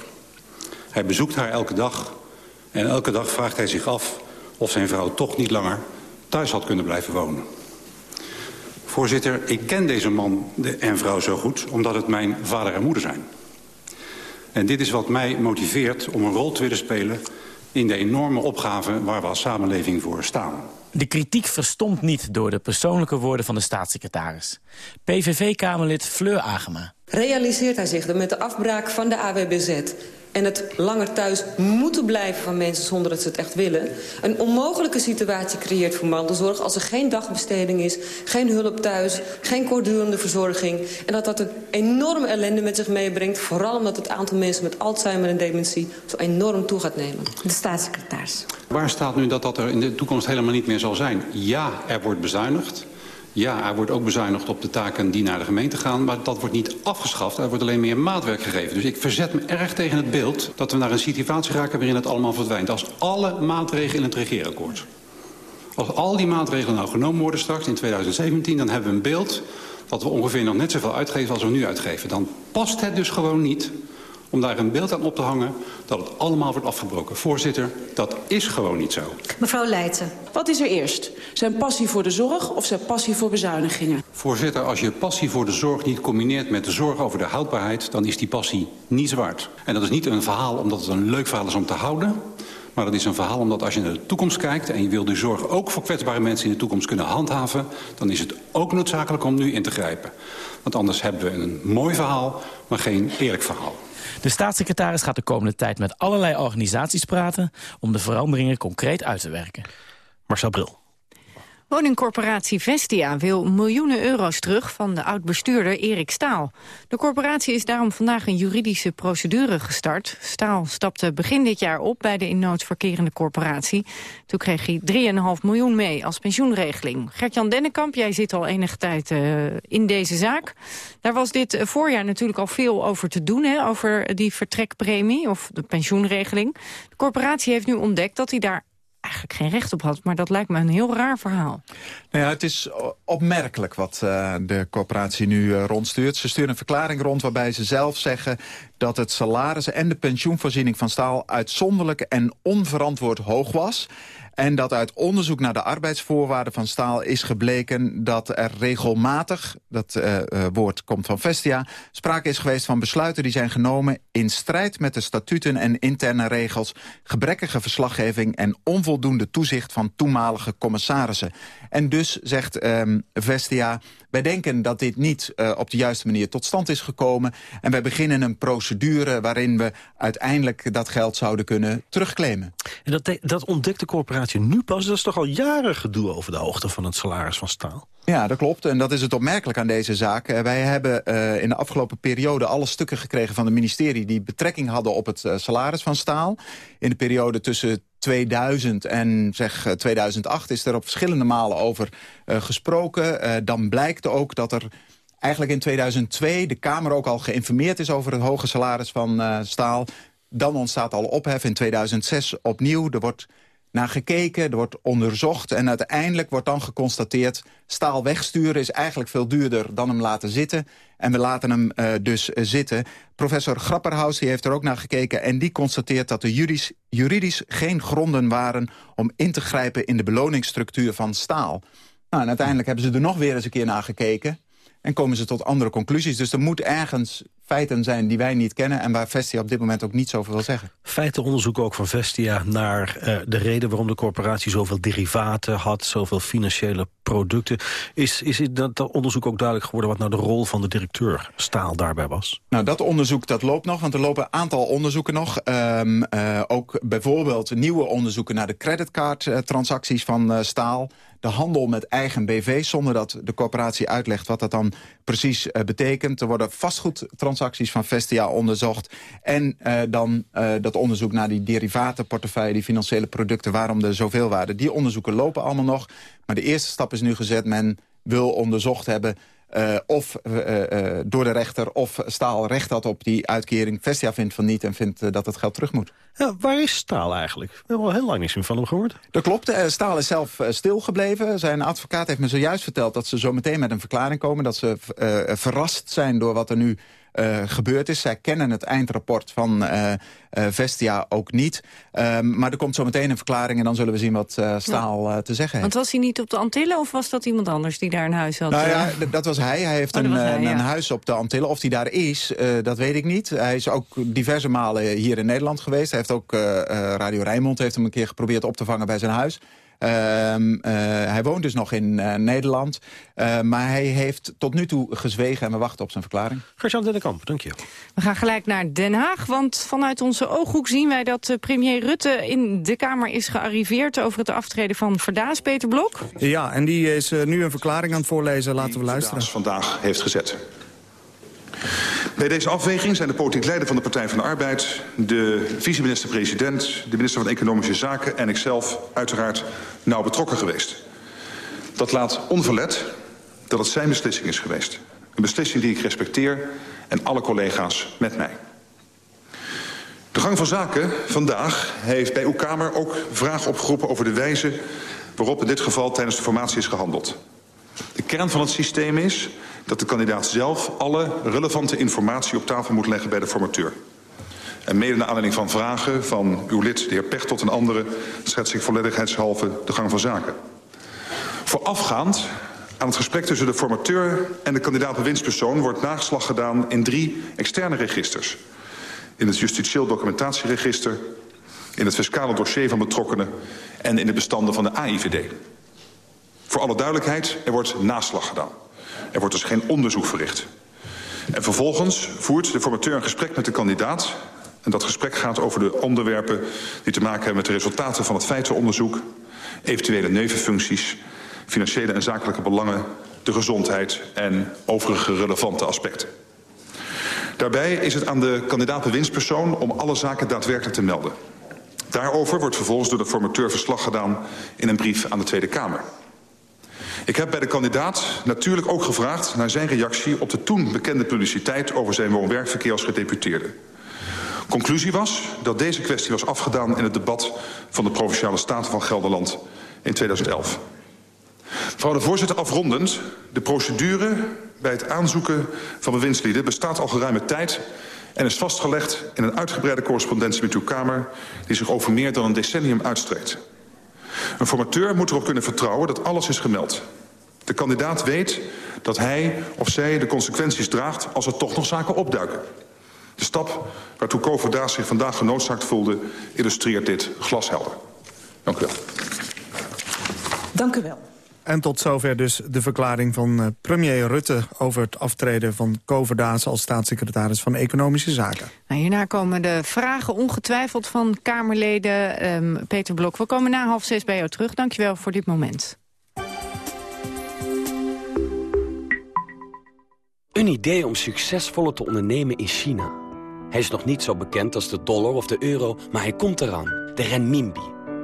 Speaker 20: Hij bezoekt haar elke dag en elke dag vraagt hij zich af... of zijn vrouw toch niet langer thuis had kunnen blijven wonen. Voorzitter, ik ken deze man en vrouw zo goed... omdat het mijn vader en moeder zijn. En dit is wat mij motiveert om een rol te willen spelen... in de enorme opgave waar we als samenleving voor staan.
Speaker 19: De kritiek verstomt niet door de persoonlijke woorden van de staatssecretaris. PVV-kamerlid Fleur Agema.
Speaker 21: Realiseert hij zich dat met de afbraak van de AWBZ en het langer thuis moeten blijven van mensen zonder dat ze het echt willen... een onmogelijke situatie creëert voor mantelzorg... als er geen dagbesteding is, geen hulp thuis, geen kortdurende verzorging... en dat dat een enorme ellende met zich meebrengt... vooral omdat het aantal mensen met Alzheimer en dementie zo enorm toe gaat nemen. De staatssecretaris.
Speaker 20: Waar staat nu dat dat er in de toekomst helemaal niet meer zal zijn? Ja, er wordt bezuinigd. Ja, er wordt ook bezuinigd op de taken die naar de gemeente gaan... maar dat wordt niet afgeschaft, er wordt alleen meer maatwerk gegeven. Dus ik verzet me erg tegen het beeld dat we naar een situatie raken... waarin het allemaal verdwijnt. Als alle maatregelen in het regeerakkoord... als al die maatregelen nou genomen worden straks in 2017... dan hebben we een beeld dat we ongeveer nog net zoveel uitgeven als we nu uitgeven. Dan past het dus gewoon niet om daar een beeld aan op te hangen dat het allemaal wordt afgebroken. Voorzitter, dat is gewoon niet zo.
Speaker 22: Mevrouw Leijten. Wat is er eerst? Zijn passie voor de zorg of zijn passie voor bezuinigingen?
Speaker 20: Voorzitter, als je passie voor de zorg niet combineert met de zorg over de houdbaarheid... dan is die passie niet waard. En dat is niet een verhaal omdat het een leuk verhaal is om te houden... Maar dat is een verhaal omdat als je naar de toekomst kijkt... en je wil de zorg ook voor kwetsbare mensen in de toekomst kunnen handhaven... dan is het ook noodzakelijk om nu in te grijpen. Want anders hebben we een mooi verhaal, maar geen eerlijk verhaal.
Speaker 19: De staatssecretaris gaat de komende tijd met allerlei organisaties praten... om de veranderingen concreet uit te werken.
Speaker 12: Marcel Bril.
Speaker 14: Woningcorporatie Vestia wil miljoenen euro's terug van de oud-bestuurder Erik Staal. De corporatie is daarom vandaag een juridische procedure gestart. Staal stapte begin dit jaar op bij de in verkerende corporatie. Toen kreeg hij 3,5 miljoen mee als pensioenregeling. Gert-Jan Dennekamp, jij zit al enige tijd uh, in deze zaak. Daar was dit voorjaar natuurlijk al veel over te doen, hè, over die vertrekpremie of de pensioenregeling. De corporatie heeft nu ontdekt dat hij daar eigenlijk geen recht op had. Maar dat lijkt me een heel raar verhaal.
Speaker 23: Nou ja, het is opmerkelijk wat uh, de corporatie nu uh, rondstuurt. Ze sturen een verklaring rond waarbij ze zelf zeggen... dat het salaris en de pensioenvoorziening van staal... uitzonderlijk en onverantwoord hoog was... En dat uit onderzoek naar de arbeidsvoorwaarden van staal is gebleken dat er regelmatig, dat uh, uh, woord komt van Vestia, sprake is geweest van besluiten die zijn genomen in strijd met de statuten en interne regels, gebrekkige verslaggeving en onvoldoende toezicht van toenmalige commissarissen. En dus zegt um, Vestia, wij denken dat dit niet uh, op de juiste manier tot stand is gekomen en wij beginnen een procedure waarin we uiteindelijk dat geld zouden kunnen terugclaimen.
Speaker 12: En dat, dat ontdekt de corporatie nu pas? Dat is toch al jaren gedoe over de hoogte van het salaris van staal?
Speaker 23: Ja, dat klopt. En dat is het opmerkelijk aan deze zaak. Wij hebben uh, in de afgelopen periode alle stukken gekregen van het ministerie... die betrekking hadden op het uh, salaris van staal. In de periode tussen 2000 en zeg 2008 is er op verschillende malen over uh, gesproken. dan blijkt ook dat er eigenlijk in 2002 de Kamer ook al geïnformeerd is over het hoge salaris van staal Dan ontstaat al ophef in 2006 opnieuw. Er wordt naar gekeken, er wordt onderzocht... en uiteindelijk wordt dan geconstateerd... staal wegsturen is eigenlijk veel duurder dan hem laten zitten. En we laten hem uh, dus uh, zitten. Professor Grapperhaus heeft er ook naar gekeken... en die constateert dat er juridisch, juridisch geen gronden waren... om in te grijpen in de beloningsstructuur van staal. Nou, en uiteindelijk hebben ze er nog weer eens een keer naar gekeken... en komen ze tot andere conclusies. Dus er moet ergens feiten zijn die wij niet kennen... en waar Vestia op dit moment ook niet zoveel wil zeggen.
Speaker 12: Feitenonderzoek ook van Vestia naar uh, de reden waarom de corporatie zoveel derivaten had... zoveel financiële producten. Is, is dat, dat onderzoek ook duidelijk geworden wat nou de rol van de directeur Staal daarbij was?
Speaker 23: Nou, dat onderzoek dat loopt nog, want er lopen een aantal onderzoeken nog. Um, uh, ook bijvoorbeeld nieuwe onderzoeken naar de creditcard-transacties van uh, Staal de handel met eigen BV... zonder dat de corporatie uitlegt wat dat dan precies uh, betekent. Er worden vastgoedtransacties van Vestia onderzocht. En uh, dan uh, dat onderzoek naar die derivatenportefeuille... die financiële producten, waarom er zoveel waren. Die onderzoeken lopen allemaal nog. Maar de eerste stap is nu gezet. Men wil onderzocht hebben uh, of uh, uh, door de rechter of Staal recht had op die uitkering. Vestia vindt van niet en vindt dat het geld terug moet.
Speaker 12: Ja, waar is Staal eigenlijk? We hebben al heel lang niks meer van hem gehoord.
Speaker 23: Dat klopt. Staal is zelf stilgebleven. Zijn advocaat heeft me zojuist verteld dat ze zo meteen met een verklaring komen. Dat ze verrast zijn door wat er nu uh, gebeurd is. Zij kennen het eindrapport van uh, uh, Vestia ook niet. Um, maar er komt zo meteen een verklaring en dan zullen we zien wat Staal te zeggen heeft.
Speaker 14: Want was hij niet op de Antillen of was dat iemand anders die daar een huis had?
Speaker 23: Nou ja, dat was hij. Hij heeft oh, een, hij, ja. een, huis op de Antillen. Of hij daar is, dat weet ik niet. Hij is ook diverse malen hier in Nederland geweest. Hij heeft ook Radio Rijnmond heeft hem een keer geprobeerd op te vangen bij zijn huis. Uh, uh, hij woont dus nog in uh, Nederland. maar hij heeft tot nu toe gezwegen en we wachten op zijn verklaring.
Speaker 12: Gertjan de Kamp, dank je.
Speaker 14: We gaan gelijk naar Den Haag, want vanuit onze ooghoek zien wij dat premier Rutte in de Kamer is gearriveerd over het aftreden van Verdaas, Peter Blok.
Speaker 24: Ja, en die is nu een verklaring aan het voorlezen. Laten we luisteren.
Speaker 15: Verdaas vandaag heeft gezet. Bij deze afweging zijn de politiek leider van de Partij van de Arbeid... de vice-minister-president, de minister van Economische Zaken... en ikzelf uiteraard nauw betrokken geweest. Dat laat onverlet dat het zijn beslissing is geweest. Een beslissing die ik respecteer en alle collega's met mij. De gang van zaken vandaag heeft bij uw Kamer ook vragen opgeroepen... over de wijze waarop in dit geval tijdens de formatie is gehandeld. De kern van het systeem is dat de kandidaat zelf alle relevante informatie op tafel moet leggen bij de formateur. En mede naar aanleiding van vragen van uw lid, de heer Pechtold en anderen... schets ik volledigheidshalve de gang van zaken. Voorafgaand aan het gesprek tussen de formateur en de kandidaat bewindspersoon... wordt nageslag gedaan in drie externe registers. In het justitieel documentatieregister, in het fiscale dossier van betrokkenen... en in de bestanden van de AIVD. Voor alle duidelijkheid, er wordt naslag gedaan. Er wordt dus geen onderzoek verricht. En vervolgens voert de formateur een gesprek met de kandidaat... en dat gesprek gaat over de onderwerpen die te maken hebben... met de resultaten van het feitenonderzoek... eventuele nevenfuncties, financiële en zakelijke belangen... de gezondheid en overige relevante aspecten. Daarbij is het aan de kandidaat bewindspersoon om alle zaken daadwerkelijk te melden. Daarover wordt vervolgens door de formateur verslag gedaan in een brief aan de Tweede Kamer. Ik heb bij de kandidaat natuurlijk ook gevraagd naar zijn reactie op de toen bekende publiciteit over zijn woon-werkverkeer als gedeputeerde. Conclusie was dat deze kwestie was afgedaan in het debat van de Provinciale Staten van Gelderland in 2011. Mevrouw de voorzitter, afrondend. De procedure bij het aanzoeken van bewindslieden bestaat al geruime tijd... en is vastgelegd in een uitgebreide correspondentie met uw Kamer... die zich over meer dan een decennium uitstrekt. Een formateur moet erop kunnen vertrouwen dat alles is gemeld. De kandidaat weet dat hij of zij de consequenties draagt als er toch nog zaken opduiken. De stap waartoe Koverdaas zich vandaag genoodzaakt voelde... illustreert dit glashelder. Dank u wel.
Speaker 22: Dank u wel.
Speaker 24: En tot zover dus de verklaring van premier Rutte... over het aftreden van Koverdaas als staatssecretaris van Economische Zaken.
Speaker 14: Nou, hierna komen de vragen ongetwijfeld van Kamerleden. Um, Peter Blok, we komen na half zes bij jou terug. Dankjewel voor dit moment.
Speaker 25: Een idee om succesvoller te ondernemen in China. Hij is nog niet zo bekend als de dollar of de euro, maar hij komt eraan. De renminbi.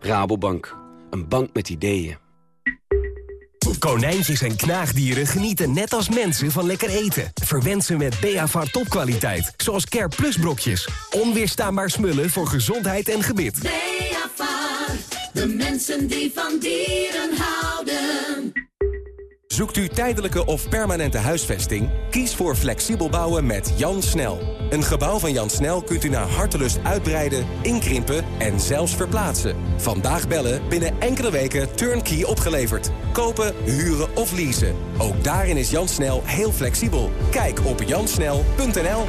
Speaker 25: Rabobank. Een bank met ideeën.
Speaker 26: Konijntjes en knaagdieren genieten net als mensen van lekker eten. Verwend ze met Beavar topkwaliteit, zoals Care Plus brokjes. Onweerstaanbaar smullen voor gezondheid en gebit.
Speaker 27: Beavar, de mensen die van dieren houden.
Speaker 26: Zoekt u tijdelijke of permanente huisvesting? Kies voor flexibel bouwen met Jan Snel. Een gebouw van Jan Snel kunt u naar hartelust uitbreiden, inkrimpen en zelfs verplaatsen. Vandaag bellen, binnen enkele weken turnkey opgeleverd. Kopen, huren of leasen. Ook daarin is Jan Snel heel flexibel. Kijk op jansnel.nl.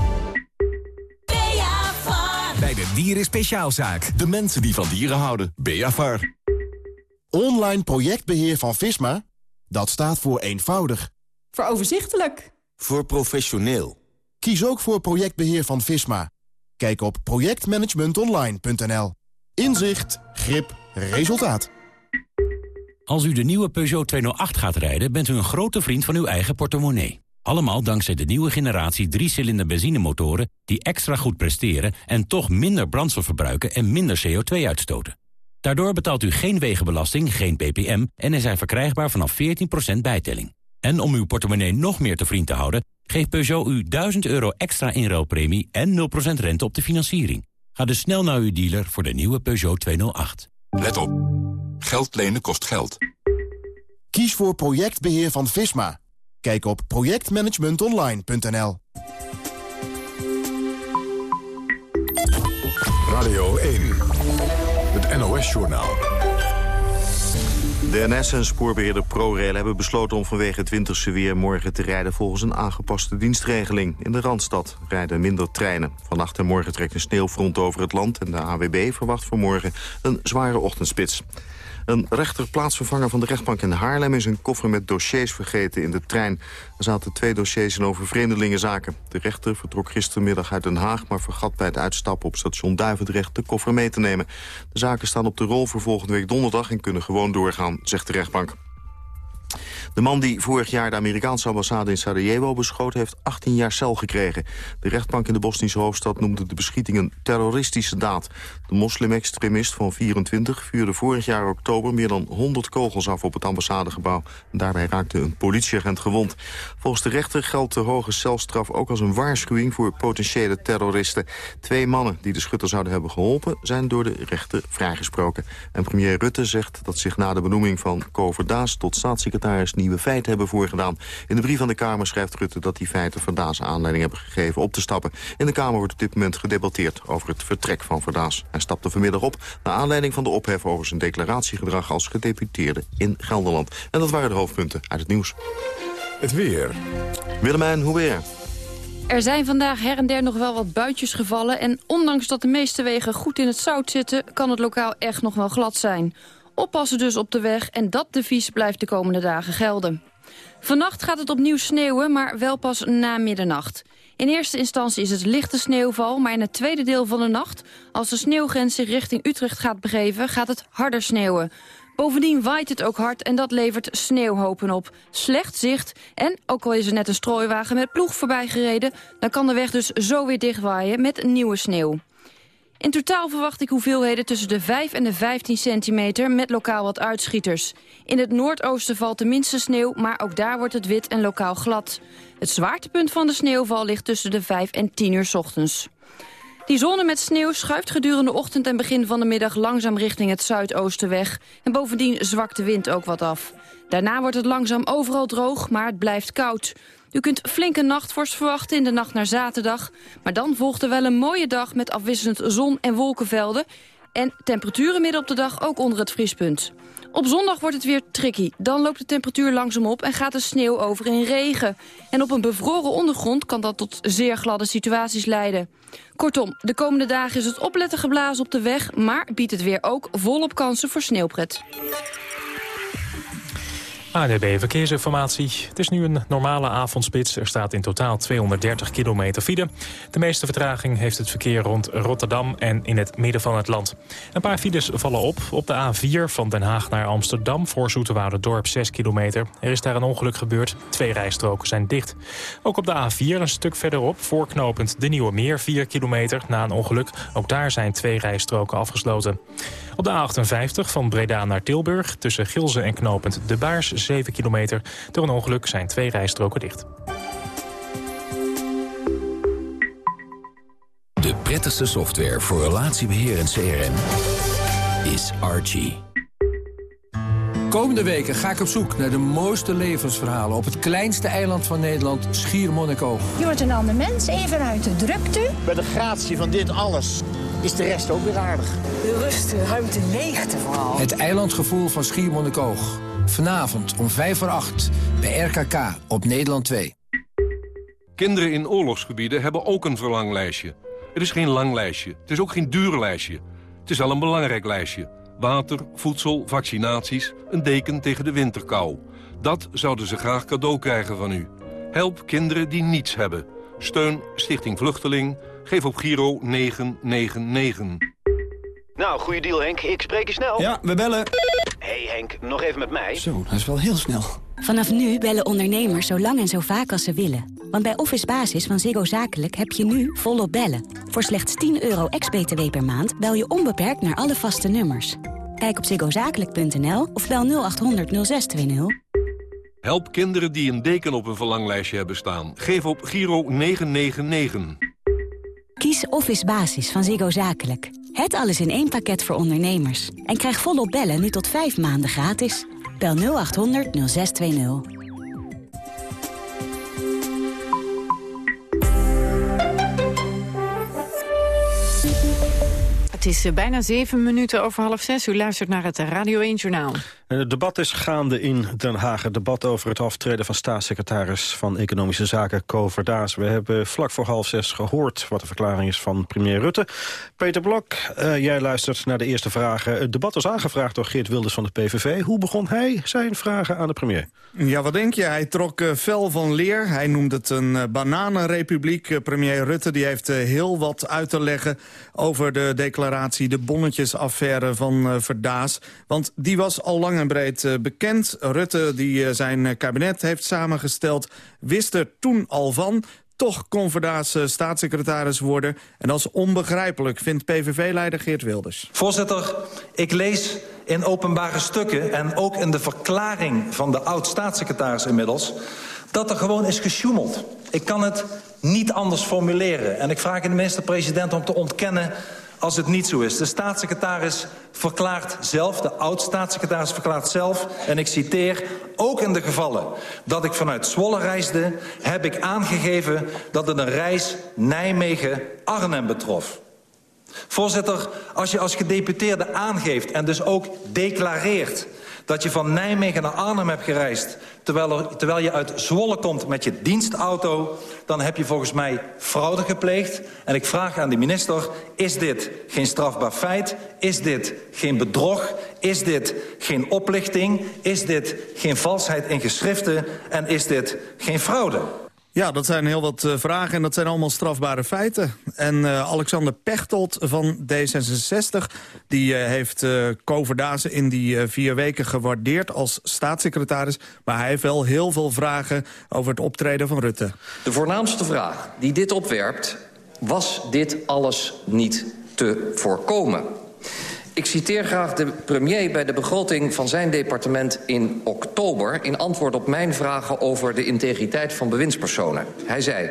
Speaker 26: Bij de Dieren Speciaalzaak.
Speaker 6: De mensen die van dieren houden. Beavar.
Speaker 28: Online projectbeheer van Visma? Dat staat voor eenvoudig.
Speaker 8: Voor overzichtelijk.
Speaker 6: Voor professioneel.
Speaker 28: Kies ook voor projectbeheer van Visma. Kijk op projectmanagementonline.nl. Inzicht, grip, resultaat.
Speaker 5: Als u de nieuwe Peugeot 208 gaat rijden, bent u een grote vriend van uw eigen portemonnee. Allemaal dankzij de nieuwe generatie 3-cilinder benzinemotoren... die extra goed presteren en toch minder brandstof verbruiken en minder CO2 uitstoten. Daardoor betaalt u geen wegenbelasting, geen ppm... en er zijn verkrijgbaar vanaf 14% bijtelling. En om uw portemonnee nog meer te vriend te houden... geeft Peugeot u 1000 euro extra inruilpremie en 0% rente op de financiering. Ga dus snel naar uw dealer voor de nieuwe Peugeot 208.
Speaker 9: Let op. Geld lenen kost geld.
Speaker 28: Kies voor projectbeheer van Visma. Kijk op projectmanagementonline.nl.
Speaker 1: Radio 1. Het NOS-journaal.
Speaker 2: De NS en spoorbeheerder ProRail hebben besloten om vanwege het winterse weer morgen te rijden volgens een aangepaste dienstregeling. In de Randstad rijden minder treinen. Vannacht en morgen trekt een sneeuwfront over het land en de AWB verwacht voor morgen een zware ochtendspits. Een rechter plaatsvervanger van de rechtbank in Haarlem is een koffer met dossiers vergeten in de trein. Er zaten twee dossiers in over vreemdelingenzaken. De rechter vertrok gistermiddag uit Den Haag, maar vergat bij het uitstappen op station Duivendrecht de koffer mee te nemen. De zaken staan op de rol voor volgende week donderdag en kunnen gewoon doorgaan, zegt de rechtbank. De man die vorig jaar de Amerikaanse ambassade in Sarajevo beschoot... heeft 18 jaar cel gekregen. De rechtbank in de Bosnische hoofdstad noemde de beschieting een terroristische daad. De moslim-extremist van 24 vuurde vorig jaar oktober... meer dan 100 kogels af op het ambassadegebouw. Daarbij raakte een politieagent gewond. Volgens de rechter geldt de hoge celstraf ook als een waarschuwing... voor potentiële terroristen. Twee mannen die de schutter zouden hebben geholpen... zijn door de rechter vrijgesproken. En premier Rutte zegt dat zich na de benoeming van Kover Daas... tot staatssecretaris nieuwe feiten hebben voorgedaan. In de brief aan de Kamer schrijft Rutte dat die feiten Verdaas aanleiding hebben gegeven op te stappen. In de Kamer wordt op dit moment gedebatteerd over het vertrek van Verdaas. Hij stapte vanmiddag op naar aanleiding van de ophef over zijn declaratiegedrag als gedeputeerde in Gelderland. En dat waren de hoofdpunten uit het nieuws.
Speaker 1: Het weer.
Speaker 2: Willemijn, hoe weer?
Speaker 29: Er zijn vandaag her en der nog wel wat buitjes gevallen... en ondanks dat de meeste wegen goed in het zout zitten... kan het lokaal echt nog wel glad zijn. Oppassen dus op de weg en dat devies blijft de komende dagen gelden. Vannacht gaat het opnieuw sneeuwen, maar wel pas na middernacht. In eerste instantie is het lichte sneeuwval, maar in het tweede deel van de nacht... als de sneeuwgrens zich richting Utrecht gaat begeven, gaat het harder sneeuwen. Bovendien waait het ook hard en dat levert sneeuwhopen op. Slecht zicht en, ook al is er net een strooiwagen met ploeg voorbij gereden... dan kan de weg dus zo weer dichtwaaien met nieuwe sneeuw. In totaal verwacht ik hoeveelheden tussen de 5 en de 15 centimeter met lokaal wat uitschieters. In het noordoosten valt de minste sneeuw, maar ook daar wordt het wit en lokaal glad. Het zwaartepunt van de sneeuwval ligt tussen de 5 en 10 uur ochtends. Die zone met sneeuw schuift gedurende ochtend en begin van de middag langzaam richting het zuidoosten weg. En bovendien zwakt de wind ook wat af. Daarna wordt het langzaam overal droog, maar het blijft koud. U kunt flinke nachtvorst verwachten in de nacht naar zaterdag. Maar dan volgt er wel een mooie dag met afwisselend zon- en wolkenvelden. En temperaturen midden op de dag ook onder het vriespunt. Op zondag wordt het weer tricky. Dan loopt de temperatuur langzaam op en gaat de sneeuw over in regen. En op een bevroren ondergrond kan dat tot zeer gladde situaties leiden. Kortom, de komende dagen is het opletten geblazen op de weg... maar biedt het weer ook volop kansen voor sneeuwpret.
Speaker 4: ANDB Verkeersinformatie. Het is nu een normale avondspits. Er staat in totaal 230 kilometer file. De meeste vertraging heeft het verkeer rond Rotterdam en in het midden van het land. Een paar files vallen op. Op de A4 van Den Haag naar Amsterdam voor Dorp 6 kilometer. Er is daar een ongeluk gebeurd. Twee rijstroken zijn dicht. Ook op de A4 een stuk verderop, voorknopend de Nieuwe Meer 4 kilometer na een ongeluk. Ook daar zijn twee rijstroken afgesloten. Op de A58 van Breda naar Tilburg tussen Gilze en knopend De Baars 7 kilometer. Door een ongeluk zijn twee rijstroken dicht.
Speaker 30: De prettigste software voor relatiebeheer en CRM is Archie.
Speaker 31: Komende weken ga ik op zoek naar de mooiste levensverhalen... op het kleinste eiland van Nederland, Schiermonnikoog.
Speaker 32: Je wordt een ander mens, even uit de drukte.
Speaker 33: Bij de gratie van dit alles is de rest ook weer aardig.
Speaker 32: De rust, de ruimte, leegte vooral.
Speaker 31: Het eilandgevoel van Schiermonnikoog. Vanavond om 5 voor 8 bij RKK op Nederland 2.
Speaker 34: Kinderen in oorlogsgebieden hebben ook een verlanglijstje. Het is geen lang lijstje. Het is ook geen duur lijstje. Het is wel een belangrijk lijstje. Water, voedsel, vaccinaties, een deken tegen de winterkou. Dat zouden ze graag cadeau krijgen van u. Help kinderen die niets hebben. Steun Stichting Vluchteling. Geef op Giro 999.
Speaker 35: Nou, goede deal Henk. Ik spreek je snel.
Speaker 36: Ja, we bellen.
Speaker 35: hey Henk, nog even met mij.
Speaker 36: Zo, dat is wel heel snel.
Speaker 7: Vanaf nu bellen ondernemers zo lang en zo vaak als ze willen. Want bij Office Basis van Ziggo Zakelijk heb je nu volop bellen. Voor slechts 10 euro ex-BTW per maand bel je onbeperkt naar alle vaste nummers. Kijk op ziggozakelijk.nl of bel 0800 0620.
Speaker 34: Help kinderen die een deken op een verlanglijstje hebben staan. Geef op Giro 999.
Speaker 7: Kies Office Basis van Ziggo Zakelijk. Het alles in één pakket voor ondernemers. En krijg volop bellen nu tot 5 maanden gratis. Bel 0800 0620.
Speaker 14: Het is eh, bijna zeven minuten over half zes. U luistert naar het Radio 1 Journaal.
Speaker 12: Het debat is gaande in Den Haag. Het debat over het aftreden van staatssecretaris van Economische Zaken Co Verdaas. We hebben vlak voor half zes gehoord wat de verklaring is van premier Rutte. Peter Blok, uh, jij luistert naar de eerste vragen. Het debat was aangevraagd door Geert Wilders van de PVV. Hoe begon hij zijn vragen aan de premier?
Speaker 24: Ja, wat denk je? Hij trok uh, fel van leer. Hij noemde het een uh, bananenrepubliek. premier Rutte die heeft heel wat uit te leggen over de declaratie... de bonnetjesaffaire van Verdaas. Want die was al lang en breed uh, bekend. Rutte, die uh, zijn kabinet heeft samengesteld, wist er toen al van. Toch kon staatssecretaris worden. En dat is onbegrijpelijk, vindt PVV-leider Geert Wilders.
Speaker 37: Voorzitter, ik lees in openbare stukken... en ook in de verklaring van de oud-staatssecretaris inmiddels... dat er gewoon is gesjoemeld. Ik kan het niet anders formuleren. En ik vraag de minister-president om te ontkennen als het niet zo is. De staatssecretaris verklaart zelf, de oud-staatssecretaris verklaart zelf... en ik citeer, ook in de gevallen dat ik vanuit Zwolle reisde... heb ik aangegeven dat het een reis Nijmegen-Arnhem betrof. Voorzitter, als je als gedeputeerde aangeeft en dus ook declareert dat je van Nijmegen naar Arnhem hebt gereisd... Terwijl, er, terwijl je uit Zwolle komt met je dienstauto... dan heb je volgens mij fraude gepleegd. En ik vraag aan de minister, is dit geen strafbaar feit? Is dit geen bedrog? Is dit geen oplichting? Is dit geen valsheid in geschriften? En is dit geen fraude?
Speaker 24: Ja, dat zijn heel wat uh, vragen en dat zijn allemaal strafbare feiten. En uh, Alexander Pechtold van D66... die uh, heeft Koverdazen in die vier weken gewaardeerd als staatssecretaris. Maar hij heeft wel heel veel vragen over het optreden van Rutte.
Speaker 38: De voornaamste vraag die dit opwerpt... was dit alles niet te voorkomen? Ik citeer graag de premier bij de begroting van zijn departement in oktober... in antwoord op mijn vragen over de integriteit van bewindspersonen. Hij zei...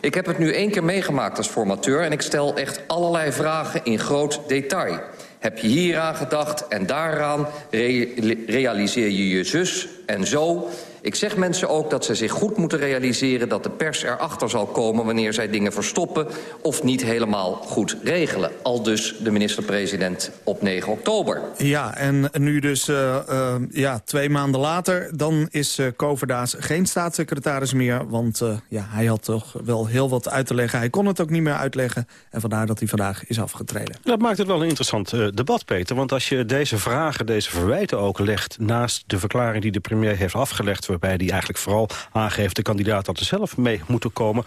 Speaker 38: Ik heb het nu één keer meegemaakt als formateur... en ik stel echt allerlei vragen in groot detail. Heb je hieraan gedacht en daaraan re realiseer je je zus en zo... Ik zeg mensen ook dat ze zich goed moeten realiseren... dat de pers erachter zal komen wanneer zij dingen verstoppen... of niet helemaal goed regelen. Al dus de minister-president op 9 oktober.
Speaker 24: Ja, en nu dus uh, uh, ja, twee maanden later... dan is uh, Koverdaas geen staatssecretaris meer. Want ja, hij had toch wel heel wat uit te leggen. Hij kon het ook niet meer uitleggen. En vandaar dat hij vandaag is afgetreden.
Speaker 12: Dat maakt het wel een interessant debat, Peter. Want als je deze vragen, deze verwijten ook legt... naast de verklaring die de premier heeft afgelegd... waarbij hij eigenlijk vooral aangeeft... de kandidaat dat er zelf mee moeten komen.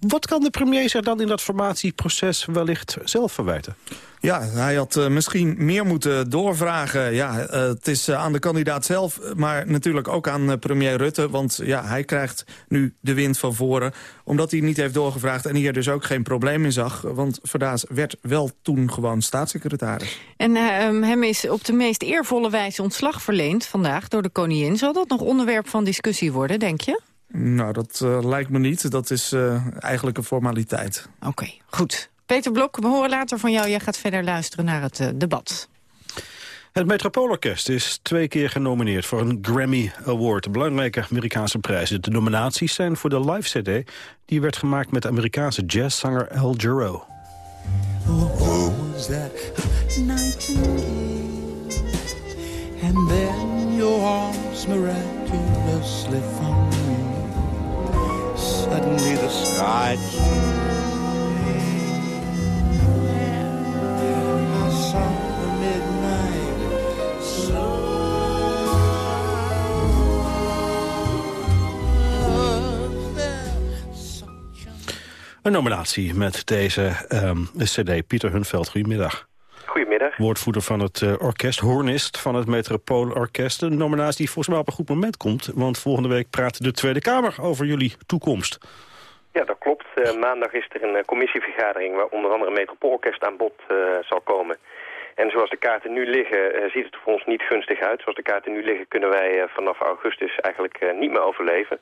Speaker 12: Wat kan de premier zich dan in dat formatieproces wellicht zelf verwijten?
Speaker 24: Ja, hij had uh, misschien meer moeten doorvragen. Ja, uh, het is uh, aan de kandidaat zelf, maar natuurlijk ook aan premier Rutte. Want ja, hij krijgt nu de wind van voren. Omdat hij niet heeft doorgevraagd en hier dus ook geen probleem in zag. Want Verdaas werd wel toen gewoon staatssecretaris.
Speaker 14: En ehm, hem is op de meest eervolle wijze ontslag verleend vandaag door de koningin. Zal dat nog onderwerp van discussie worden, denk je?
Speaker 24: Nou, dat lijkt me niet. Dat is eigenlijk een formaliteit.
Speaker 14: Oké, okay, goed. Peter Blok, we horen later van jou. Jij gaat verder luisteren naar het uh, debat.
Speaker 12: Het Metropoolorkest is twee keer genomineerd voor een Grammy Award. Een belangrijke Amerikaanse prijs. De nominaties zijn voor de live CD. Die werd gemaakt met de Amerikaanse jazzzanger El Giro. Oh, that And then your arms miraculously found me Suddenly the sky Een nominatie met deze um, cd. Pieter Hunveld, goedemiddag.
Speaker 39: Goedemiddag.
Speaker 12: Woordvoerder van het uh, orkest, hornist van het Metropoolorkest. Een nominatie die volgens mij op een goed moment komt. Want volgende week praat de Tweede Kamer over jullie toekomst.
Speaker 39: Ja, dat klopt. Uh, maandag is er een uh, commissievergadering... waar onder andere Metropoolorkest aan bod zal komen. En zoals de kaarten nu liggen, ziet het voor ons niet gunstig uit. Zoals de kaarten nu liggen, kunnen wij vanaf augustus eigenlijk niet meer overleven.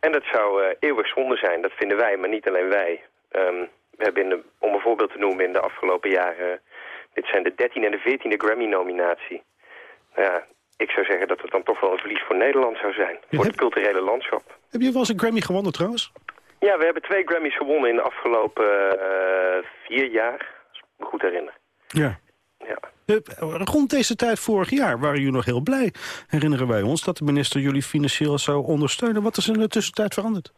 Speaker 39: En dat zou uh, eeuwig zonde zijn, dat vinden wij, maar niet alleen wij. Um, we hebben, in de, om een voorbeeld te noemen, in de afgelopen jaren... dit zijn de 13e en de 14e Grammy-nominatie. Nou ja, ik zou zeggen dat het dan toch wel een verlies voor Nederland zou zijn. voor het culturele landschap.
Speaker 12: Heb je wel eens een Grammy gewonnen trouwens?
Speaker 39: Ja, we hebben twee Grammys gewonnen in de afgelopen uh, vier jaar. Als ik me goed herinner.
Speaker 12: Ja. Ja. Rond deze tijd vorig jaar waren jullie nog heel blij, herinneren wij ons... dat de minister jullie financieel zou ondersteunen. Wat is in de tussentijd veranderd?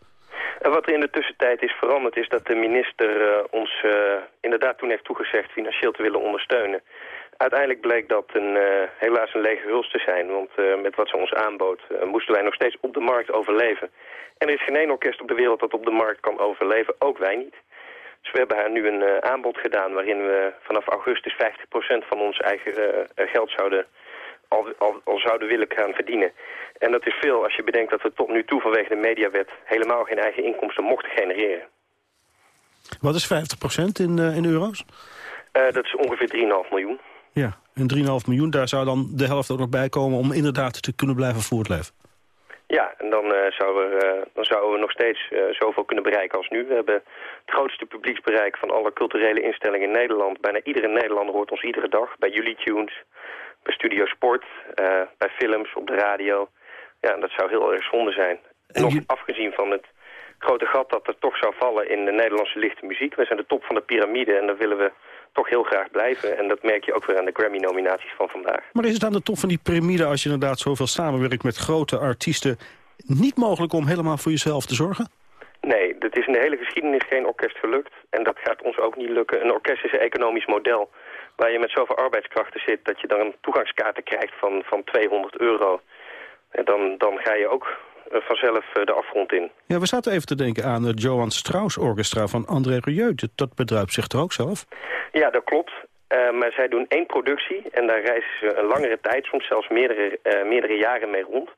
Speaker 39: En wat er in de tussentijd is veranderd is dat de minister uh, ons uh, inderdaad toen heeft toegezegd financieel te willen ondersteunen. Uiteindelijk bleek dat een, uh, helaas een lege huls te zijn, want met wat ze ons aanbood moesten wij nog steeds op de markt overleven. En er is geen één orkest op de wereld dat op de markt kan overleven, ook wij niet. Dus we hebben haar nu een uh, aanbod gedaan waarin we vanaf augustus 50% van ons eigen uh, geld zouden, al, al, al, zouden willen gaan verdienen. En dat is veel als je bedenkt dat we tot nu toe vanwege de mediawet helemaal geen eigen inkomsten mochten genereren.
Speaker 12: Wat is 50% in, uh, in euro's?
Speaker 39: dat is ongeveer 3,5 miljoen.
Speaker 12: Ja, en 3,5 miljoen, daar zou dan de helft ook nog bij komen om inderdaad te kunnen blijven voortleven.
Speaker 39: Ja, en dan, uh, zouden we, uh, dan zouden we nog steeds uh, zoveel kunnen bereiken als nu. We hebben het grootste publieksbereik van alle culturele instellingen in Nederland. Bijna iedere Nederlander hoort ons iedere dag. Bij Jullie Tunes, bij Studio Sport, bij films, op de radio. Ja, en dat zou heel erg zonde zijn. En nog afgezien van het grote gat dat er toch zou vallen in de Nederlandse lichte muziek. We zijn de top van de piramide en daar willen we toch heel graag blijven. En dat merk je ook weer aan de Grammy-nominaties van vandaag.
Speaker 12: Maar is het aan de top van die piramide, als je inderdaad zoveel samenwerkt met grote artiesten... niet mogelijk om helemaal voor jezelf te zorgen?
Speaker 39: Nee, dat is in de hele geschiedenis geen orkest gelukt. En dat gaat ons ook niet lukken. Een orkest is een economisch model waar je met zoveel arbeidskrachten zit... dat je dan toegangskaarten krijgt van, van 200 euro. En dan, dan ga je ook vanzelf eh, de afgrond in.
Speaker 12: Ja, we zaten even te denken aan het Johan Strauss Orchestra van André Rieu. Dat bedrijf zich er ook zelf?
Speaker 39: Ja, dat klopt. Uh, maar zij doen één productie en daar reizen ze een langere tijd, soms zelfs meerdere, uh, meerdere jaren mee rond.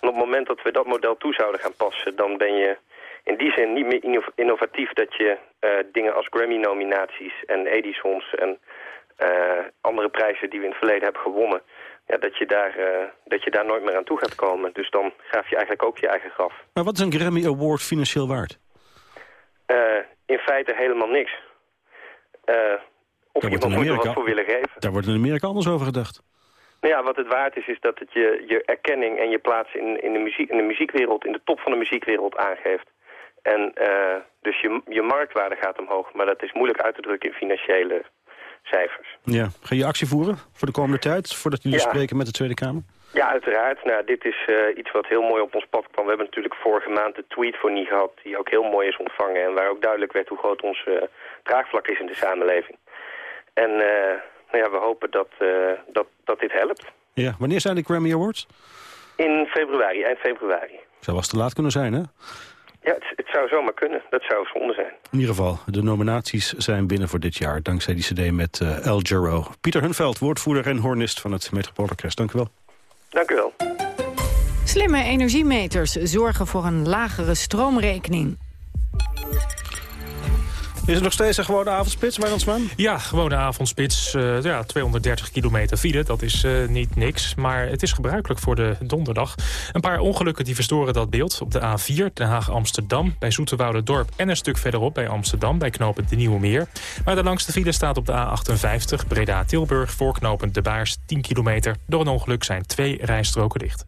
Speaker 39: En op het moment dat we dat model toe zouden gaan passen, dan ben je in die zin niet meer innovatief dat je uh, dingen als Grammy-nominaties en Edisons en andere prijzen die we in het verleden hebben gewonnen, ja, dat, je daar, dat je daar nooit meer aan toe gaat komen. Dus dan graaf je eigenlijk ook je eigen graf.
Speaker 12: Maar wat is een Grammy Award financieel waard?
Speaker 39: in feite helemaal niks. of daar iemand moet er wat voor willen geven.
Speaker 12: Daar wordt in Amerika anders over gedacht.
Speaker 39: Nou ja, wat het waard is, is dat het je, je erkenning en je plaats in, in, de muziek, in de muziekwereld, in de top van de muziekwereld aangeeft. En dus je, je marktwaarde gaat omhoog, maar dat is moeilijk uit te drukken in financiële cijfers.
Speaker 12: Ja, ga je actie voeren voor de komende tijd, voordat jullie ja. spreken met de Tweede Kamer?
Speaker 39: Ja, uiteraard. Nou, dit is uh, iets wat heel mooi op ons pad kwam. We hebben natuurlijk vorige maand de tweet voor niet gehad, die ook heel mooi is ontvangen. En waar ook duidelijk werd hoe groot ons uh, draagvlak is in de samenleving. En uh, nou ja, we hopen dat, dat, dat dit helpt.
Speaker 12: Ja, wanneer zijn de Grammy Awards?
Speaker 39: In februari, eind februari.
Speaker 12: Zou was te laat kunnen zijn, hè?
Speaker 39: Ja, het, het, zou zomaar kunnen. Dat zou zonde zijn.
Speaker 12: In ieder geval, de nominaties zijn binnen voor dit jaar... dankzij die cd met uh, El Giro. Pieter Hunveld, woordvoerder en hornist van het Metropoolorkest. Dank u wel.
Speaker 39: Dank u wel.
Speaker 14: Slimme energiemeters zorgen voor een lagere stroomrekening.
Speaker 12: Is het nog steeds een gewone avondspits, Wijnandsman?
Speaker 4: Ja, gewone avondspits. Uh, ja, 230 kilometer file, dat is uh, niet niks. Maar het is gebruikelijk voor de donderdag. Een paar ongelukken die verstoren dat beeld. Op de A4, Den Haag-Amsterdam, bij Dorp en een stuk verderop bij Amsterdam, bij knooppunt De Nieuwe Meer. Maar de langste file staat op de A58, Breda-Tilburg, voorknopend De Baars, 10 kilometer. Door een ongeluk zijn twee rijstroken dicht.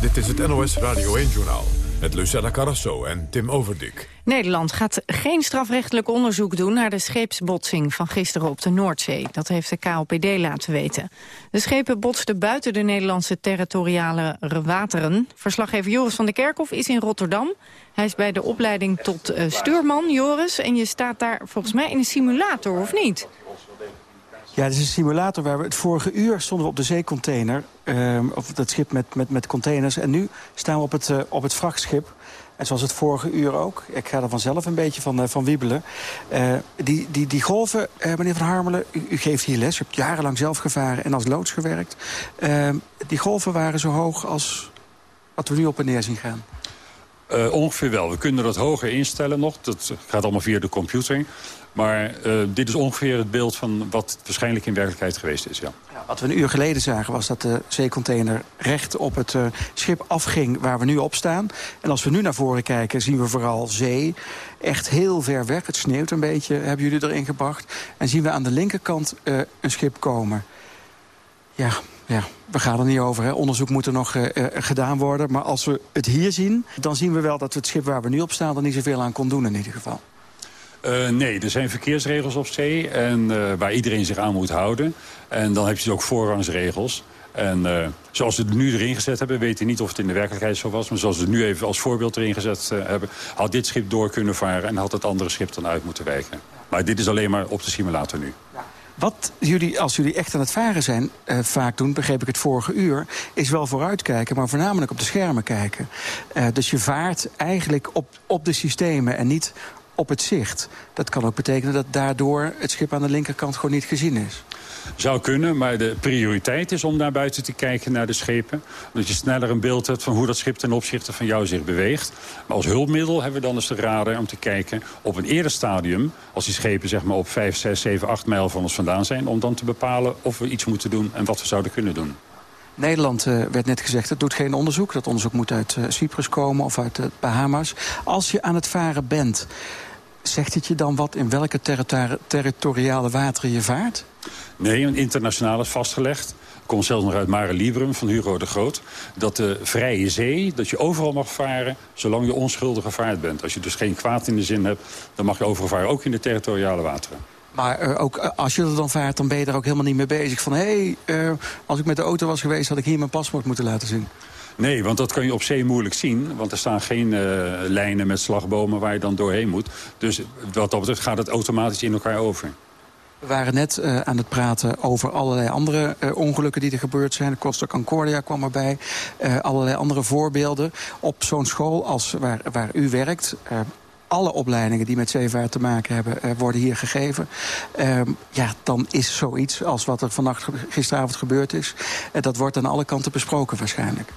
Speaker 1: Dit is het NOS Radio 1-journaal met Lucella Carrasso en Tim Overdik.
Speaker 14: Nederland gaat geen strafrechtelijk onderzoek doen naar de scheepsbotsing van gisteren op de Noordzee. Dat heeft de KOPD laten weten. De schepen botsten buiten de Nederlandse territoriale wateren. Verslaggever Joris van der Kerkhof is in Rotterdam. Hij is bij de opleiding tot uh, stuurman, Joris. En je staat daar volgens mij in een simulator, of niet?
Speaker 40: Ja, het is een simulator waar we het vorige uur stonden we op de zeecontainer. Uh, of dat schip met, met, met containers. En nu staan we op het, uh, op het vrachtschip. En zoals het vorige uur ook. Ik ga er vanzelf een beetje van, uh, van wiebelen. Uh, die, die, die golven, meneer Van Harmelen, u, u, geeft hier les. U hebt jarenlang zelf gevaren en als loods gewerkt. Ehm, die golven waren zo hoog als wat we nu op en neer zien gaan.
Speaker 41: Uh, ongeveer wel. We kunnen dat hoger instellen nog. Dat gaat allemaal via de computer. Maar uh, dit is ongeveer het beeld van wat waarschijnlijk in werkelijkheid geweest is, ja.
Speaker 40: wat we een uur geleden zagen was dat de zeecontainer recht op het uh, schip afging waar we nu op staan. En als we nu naar voren kijken zien we vooral zee. Echt heel ver weg. Het sneeuwt een beetje, hebben jullie erin gebracht. En zien we aan de linkerkant een schip komen. Ja, ja, we gaan er niet over. Hè. Onderzoek moet er nog uh, gedaan worden. Maar als we het hier zien, dan zien we wel dat we het schip waar we nu op staan... er niet zoveel aan kon doen in ieder geval.
Speaker 41: Uh, nee, er zijn verkeersregels op zee en, uh, waar iedereen zich aan moet houden. En dan heb je dus ook voorrangsregels. En zoals we het nu erin gezet hebben, weten we niet of het in de werkelijkheid zo was. Maar zoals we het nu even als voorbeeld erin gezet hebben... had dit schip door kunnen varen en had het andere schip dan uit moeten wijken. Maar dit is alleen maar op de simulator nu.
Speaker 40: Ja. Wat jullie, als jullie echt aan het varen zijn, uh, vaak doen, begreep ik het vorige uur... is wel vooruitkijken, maar voornamelijk op de schermen kijken. Uh, dus je vaart eigenlijk op, op de systemen en niet op het zicht. Dat kan ook betekenen dat daardoor het schip aan de linkerkant gewoon niet gezien is.
Speaker 41: Zou kunnen, maar de prioriteit is om naar buiten te kijken naar de schepen. Dat je sneller een beeld hebt van hoe dat schip ten opzichte van jou zich beweegt. Maar als hulpmiddel hebben we dan eens de radar om te kijken op een eerder stadium... als die schepen zeg maar op 5, 6, 7, 8 mijl van ons vandaan zijn... om dan te bepalen of we iets moeten doen en wat we zouden kunnen doen.
Speaker 40: Nederland uh, werd net gezegd, het doet geen onderzoek. Dat onderzoek moet uit uh, Cyprus komen of uit de Bahama's. Als je aan het varen bent, zegt het je dan wat in welke territori territoriale wateren je vaart?
Speaker 41: Nee, een internationaal is vastgelegd. Komt zelfs nog uit Mare Liberum van Hugo de Groot. Dat de vrije zee, dat je overal mag varen... zolang je onschuldig gevaard bent. Als je dus geen kwaad in de zin hebt... dan mag je overal varen, ook in de territoriale wateren.
Speaker 40: Maar uh, ook uh, als je er dan vaart, dan ben je er ook helemaal niet mee bezig. Van, hé, hey, uh, als ik met de auto was geweest... had ik hier mijn paspoort moeten laten zien.
Speaker 41: Nee, want dat kan je op zee moeilijk zien. Want er staan geen uh, lijnen met slagbomen waar je dan doorheen moet. Dus wat dat betreft gaat het automatisch in elkaar over.
Speaker 40: We waren net uh, aan het praten over allerlei andere uh, ongelukken die er gebeurd zijn. De Costa Concordia kwam erbij. Allerlei andere voorbeelden. Op zo'n school als waar, waar u werkt alle opleidingen die met zeevaart te maken hebben, uh, worden hier gegeven. Uh, ja, dan is zoiets als wat er vannacht gisteravond gebeurd is. Uh, dat wordt aan alle kanten besproken waarschijnlijk.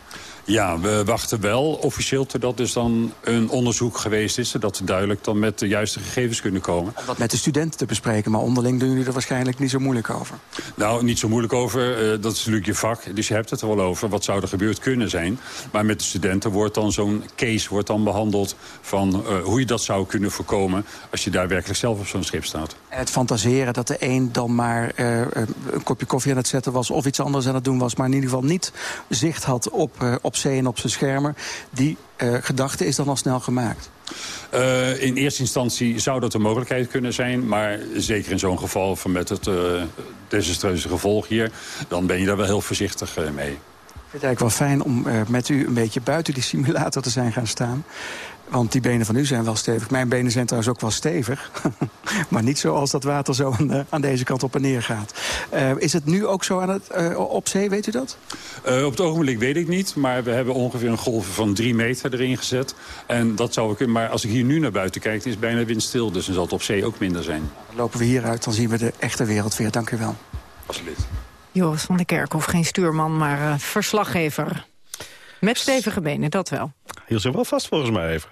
Speaker 41: Ja, we wachten wel officieel totdat dus dan een onderzoek geweest is... zodat we duidelijk dan met de juiste gegevens kunnen komen.
Speaker 40: Wat met de studenten te bespreken, maar onderling doen jullie er waarschijnlijk niet zo moeilijk over.
Speaker 41: Nou, niet zo moeilijk over. Uh, dat is natuurlijk je vak, dus je hebt het er wel over. Wat zou er gebeurd kunnen zijn? Maar met de studenten wordt dan zo'n case wordt dan behandeld... van uh, hoe je dat zou kunnen voorkomen als je daar werkelijk zelf op zo'n schip staat.
Speaker 40: En het fantaseren dat de een dan maar uh, een kopje koffie aan het zetten was... of iets anders aan het doen was, maar in ieder geval niet zicht had op, uh, op zee en op zijn schermen... die gedachte is dan al snel gemaakt.
Speaker 41: Uh, in eerste instantie zou dat een mogelijkheid kunnen zijn. Maar zeker in zo'n geval van met het uh, desastreuze gevolg hier... dan ben je daar wel heel voorzichtig mee.
Speaker 40: Vind het eigenlijk wel fijn om met u een beetje buiten die simulator te zijn gaan staan. Want die benen van u zijn wel stevig. Mijn benen zijn trouwens ook wel stevig. maar niet zoals dat water zo aan, de, aan, deze kant op en neer gaat. Uh, is het nu ook zo aan het, uh, op zee, weet u dat?
Speaker 41: Uh, op het ogenblik weet ik niet. Maar we hebben ongeveer een golf van drie meter erin gezet. En dat zou ik, maar als ik hier nu naar buiten kijk, is het bijna windstil. Dus dan zal het op zee ook minder zijn.
Speaker 40: Dan lopen we hieruit, dan zien we de echte wereld weer. Dank u wel.
Speaker 41: Alsjeblieft.
Speaker 14: Joris van der Kerkhof, geen stuurman, maar verslaggever. Met stevige benen, dat wel.
Speaker 12: Hield ze wel vast volgens mij even.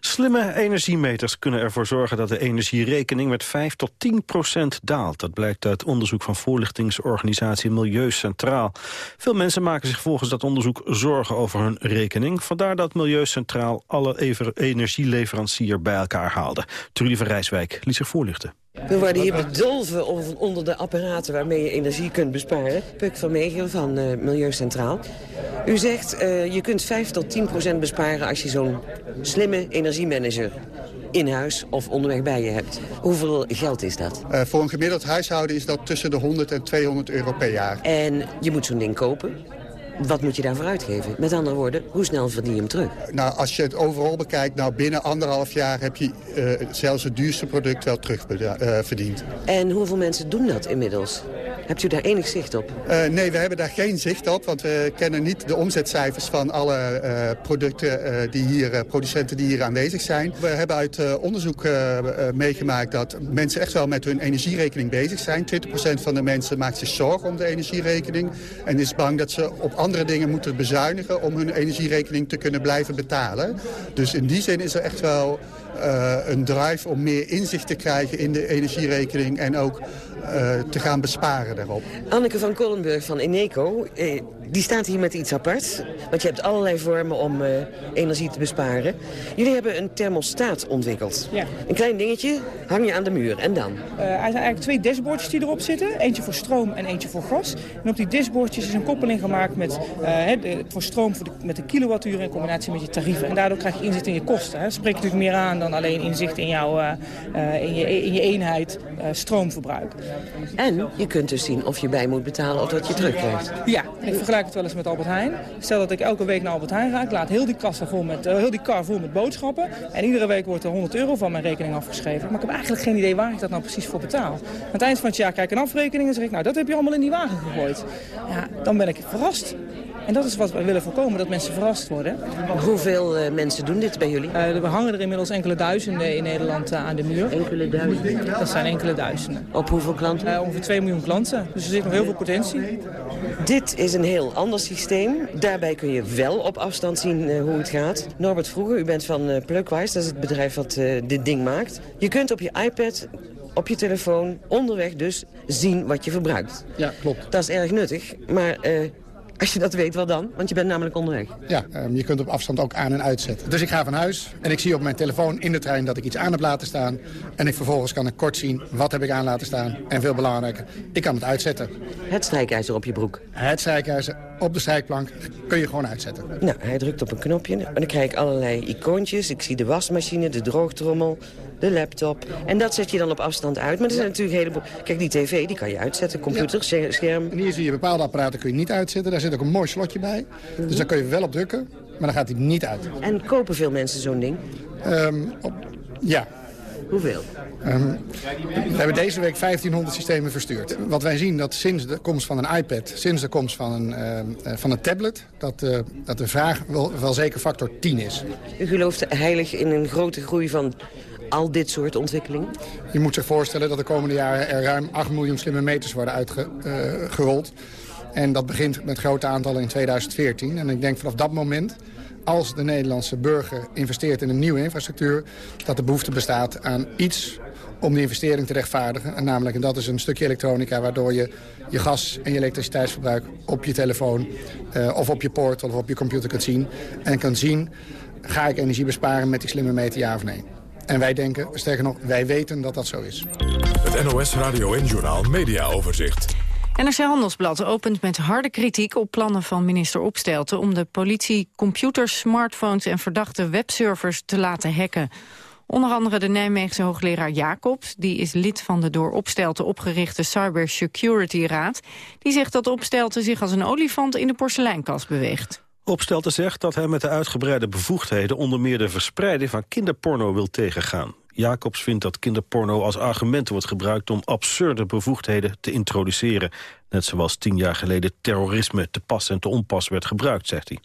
Speaker 12: Slimme energiemeters kunnen ervoor zorgen dat de energierekening met 5 tot 10 procent daalt. Dat blijkt uit onderzoek van voorlichtingsorganisatie Milieu Centraal. Veel mensen maken zich volgens dat onderzoek zorgen over hun rekening. Vandaar dat Milieu Centraal alle energieleverancier bij elkaar haalde. Trudy van Rijswijk liet zich voorlichten.
Speaker 42: We worden hier bedolven onder de apparaten waarmee je energie kunt besparen. Puk van Meegel van uh, Milieu Centraal. U zegt uh, je kunt 5 tot 10 procent besparen als je zo'n slimme energiemanager in huis of onderweg bij je hebt. Hoeveel geld is dat?
Speaker 43: Uh, voor een gemiddeld huishouden is dat tussen de 100 en 200 euro per jaar.
Speaker 42: En je moet zo'n ding kopen? Wat moet je daarvoor uitgeven? Met andere woorden, hoe snel verdien je hem terug?
Speaker 43: Nou, als je het overal bekijkt, nou binnen anderhalf jaar heb je uh, zelfs het duurste product wel terug uh, verdiend.
Speaker 42: En hoeveel mensen doen dat inmiddels? Hebt u daar enig zicht op?
Speaker 43: Uh, nee, we hebben daar geen zicht op, want we kennen niet de omzetcijfers van alle uh, producten uh, die hier, producenten die hier aanwezig zijn. We hebben uit onderzoek meegemaakt dat mensen echt wel met hun energierekening bezig zijn. 20% van de mensen maakt zich zorgen om de energierekening en is bang dat ze op andere dingen moeten bezuinigen om hun energierekening te kunnen blijven betalen. Dus in die zin is er echt wel een drive om meer inzicht te krijgen in de energierekening en ook te gaan besparen daarop.
Speaker 42: Anneke van Kollenburg van Eneco, eh, die staat hier met iets apart. Want je hebt allerlei vormen om uh, energie te besparen. Jullie hebben een thermostaat ontwikkeld.
Speaker 44: Ja.
Speaker 42: Een klein dingetje, hang je aan de muur. En dan?
Speaker 44: er zijn eigenlijk twee dashboardjes die erop zitten. Eentje voor stroom en eentje voor gas. En op die dashboardjes is een koppeling gemaakt met, de, voor stroom voor de, met de kilowattuur in combinatie met je tarieven. En daardoor krijg je inzicht in je kosten. Hè. Dat spreekt natuurlijk meer aan dan alleen inzicht in, jouw, in, je, in je eenheid stroomverbruik.
Speaker 42: En je kunt dus zien of je bij moet betalen of wat je terugkrijgt.
Speaker 44: Ja, ik vergelijk het wel eens met Albert Heijn. Stel dat ik elke week naar Albert Heijn ga. Ik laat heel die, kassa vol met, uh, heel die kar vol met boodschappen. En iedere week wordt er 100 euro van mijn rekening afgeschreven. Maar ik heb eigenlijk geen idee waar ik dat nou precies voor betaal. Aan het eind van het jaar krijg ik een afrekening en zeg ik... nou, dat heb je allemaal in die wagen gegooid. Ja, dan ben ik verrast. En dat is wat we willen voorkomen, dat mensen verrast worden.
Speaker 42: Hoeveel uh, mensen doen dit bij jullie?
Speaker 44: Uh, we hangen er inmiddels enkele duizenden in Nederland uh, aan de muur.
Speaker 42: Enkele duizenden?
Speaker 44: Dat zijn enkele duizenden.
Speaker 42: Op hoeveel klanten?
Speaker 44: ongeveer 2 miljoen klanten. Dus er zit nog heel veel potentie.
Speaker 42: Dit is een heel ander systeem. Daarbij kun je wel op afstand zien hoe het gaat. Norbert Vroeger, u bent van Plugwise, dat is het bedrijf wat dit ding maakt. Je kunt op je iPad op je telefoon, onderweg dus, zien wat je verbruikt.
Speaker 43: Ja, klopt.
Speaker 42: Dat is erg nuttig, maar als je dat weet, wel dan? Want je bent namelijk onderweg.
Speaker 43: Ja, um, je kunt op afstand ook aan- en uitzetten. Dus ik ga van huis en ik zie op mijn telefoon in de trein dat ik iets aan heb laten staan. En ik vervolgens kan ik kort zien wat heb ik aan laten staan. En veel belangrijker, ik kan het uitzetten.
Speaker 42: Het strijkijzer op je broek.
Speaker 43: Het strijkijzer op de strijkplank kun je gewoon uitzetten.
Speaker 42: Nou, hij drukt op een knopje en dan krijg ik allerlei icoontjes. Ik zie de wasmachine, de droogtrommel, de laptop. En dat zet je dan op afstand uit. Maar er zijn natuurlijk een heleboel... Kijk, die tv, die kan je uitzetten. Computer, ja. scherm.
Speaker 43: En hier zie je bepaalde apparaten kun je niet uitzetten. Daar zit ook een mooi slotje bij. Mm -hmm. Dus daar kun je wel op drukken, maar dan gaat hij niet uit.
Speaker 42: En kopen veel mensen zo'n ding?
Speaker 43: Um, op, ja.
Speaker 42: Hoeveel?
Speaker 43: Um, we hebben deze week 1500 systemen verstuurd. Wat wij zien dat sinds de komst van een iPad, sinds de komst van een, uh, van een tablet... Dat, uh, dat de vraag wel, wel zeker factor 10 is.
Speaker 42: U gelooft heilig in een grote groei van al dit soort ontwikkelingen?
Speaker 43: Je moet zich voorstellen dat de komende jaren er ruim 8 miljoen slimme meters worden uitgerold. Uh, en dat begint met grote aantallen in 2014. En ik denk vanaf dat moment, als de Nederlandse burger investeert in een nieuwe infrastructuur... dat de behoefte bestaat aan iets om die investering te rechtvaardigen. En namelijk, en dat is een stukje elektronica... waardoor je je gas- en je elektriciteitsverbruik op je telefoon... Uh, of op je poort of op je computer kunt zien. En kan zien, ga ik energie besparen met die slimme meter, ja of nee?
Speaker 45: En wij denken, sterker nog, wij weten dat dat zo is.
Speaker 1: Het NOS Radio en Journaal Media Overzicht.
Speaker 14: NRC Handelsblad opent met harde kritiek op plannen van minister Opstelten... om de politie computers, smartphones en verdachte webservers te laten hacken. Onder andere de Nijmeegse hoogleraar Jacobs... die is lid van de door Opstelten opgerichte Cybersecurity Raad... die zegt dat Opstelten zich als een olifant in de porseleinkast beweegt.
Speaker 12: Opstelten zegt dat hij met de uitgebreide bevoegdheden... onder meer de verspreiding van kinderporno wil tegengaan. Jacobs vindt dat kinderporno als argument wordt gebruikt... om absurde bevoegdheden te introduceren. Net zoals tien jaar geleden terrorisme te pas en te onpas werd gebruikt, zegt hij.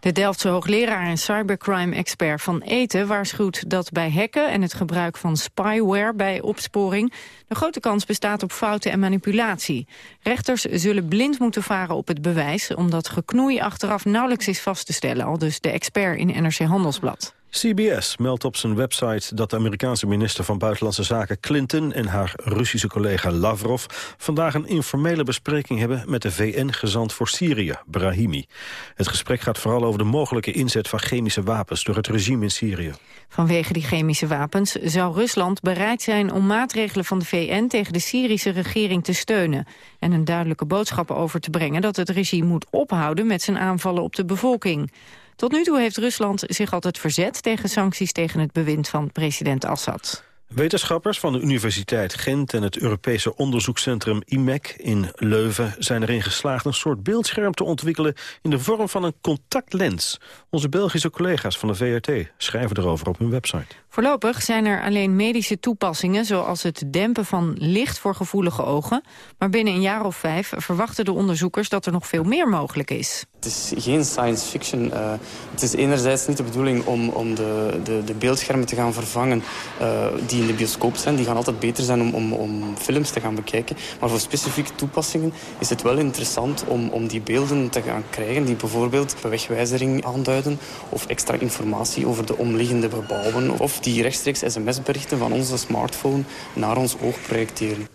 Speaker 14: De Delftse hoogleraar en cybercrime-expert van Eten waarschuwt dat bij hacken en het gebruik van spyware bij opsporing de grote kans bestaat op fouten en manipulatie. Rechters zullen blind moeten varen op het bewijs, omdat geknoei achteraf nauwelijks is vast te stellen, al dus de expert in NRC Handelsblad.
Speaker 12: CBS meldt op zijn website dat de Amerikaanse minister van Buitenlandse Zaken Clinton en haar Russische collega Lavrov vandaag een informele bespreking hebben met de VN-gezant voor Syrië, Brahimi. Het gesprek gaat vooral over de mogelijke inzet van chemische wapens door het regime in Syrië.
Speaker 14: Vanwege die chemische wapens zou Rusland bereid zijn om maatregelen van de VN tegen de Syrische regering te steunen en een duidelijke boodschap over te brengen dat het regime moet ophouden met zijn aanvallen op de bevolking. Tot nu toe heeft Rusland zich altijd verzet tegen sancties tegen het bewind van president Assad.
Speaker 12: Wetenschappers van de Universiteit Gent en het Europese onderzoekscentrum IMEC in Leuven zijn erin geslaagd een soort beeldscherm te ontwikkelen in de vorm van een contactlens. Onze Belgische collega's van de VRT schrijven erover op hun website.
Speaker 14: Voorlopig zijn er alleen medische toepassingen zoals het dempen van licht voor gevoelige ogen. Maar binnen een jaar of vijf verwachten de onderzoekers dat er nog veel meer mogelijk is.
Speaker 46: Het is geen science fiction. Uh, het is enerzijds niet de bedoeling om, om de, de, de beeldschermen te gaan vervangen uh, die in de bioscoop zijn. Die gaan altijd beter zijn om, om, om films te gaan bekijken. Maar voor specifieke toepassingen is het wel interessant om, om die beelden te gaan krijgen die bijvoorbeeld bewegwijzering aanduiden of extra informatie over de omliggende gebouwen of die rechtstreeks sms-berichten van onze smartphone naar ons oog projecteren.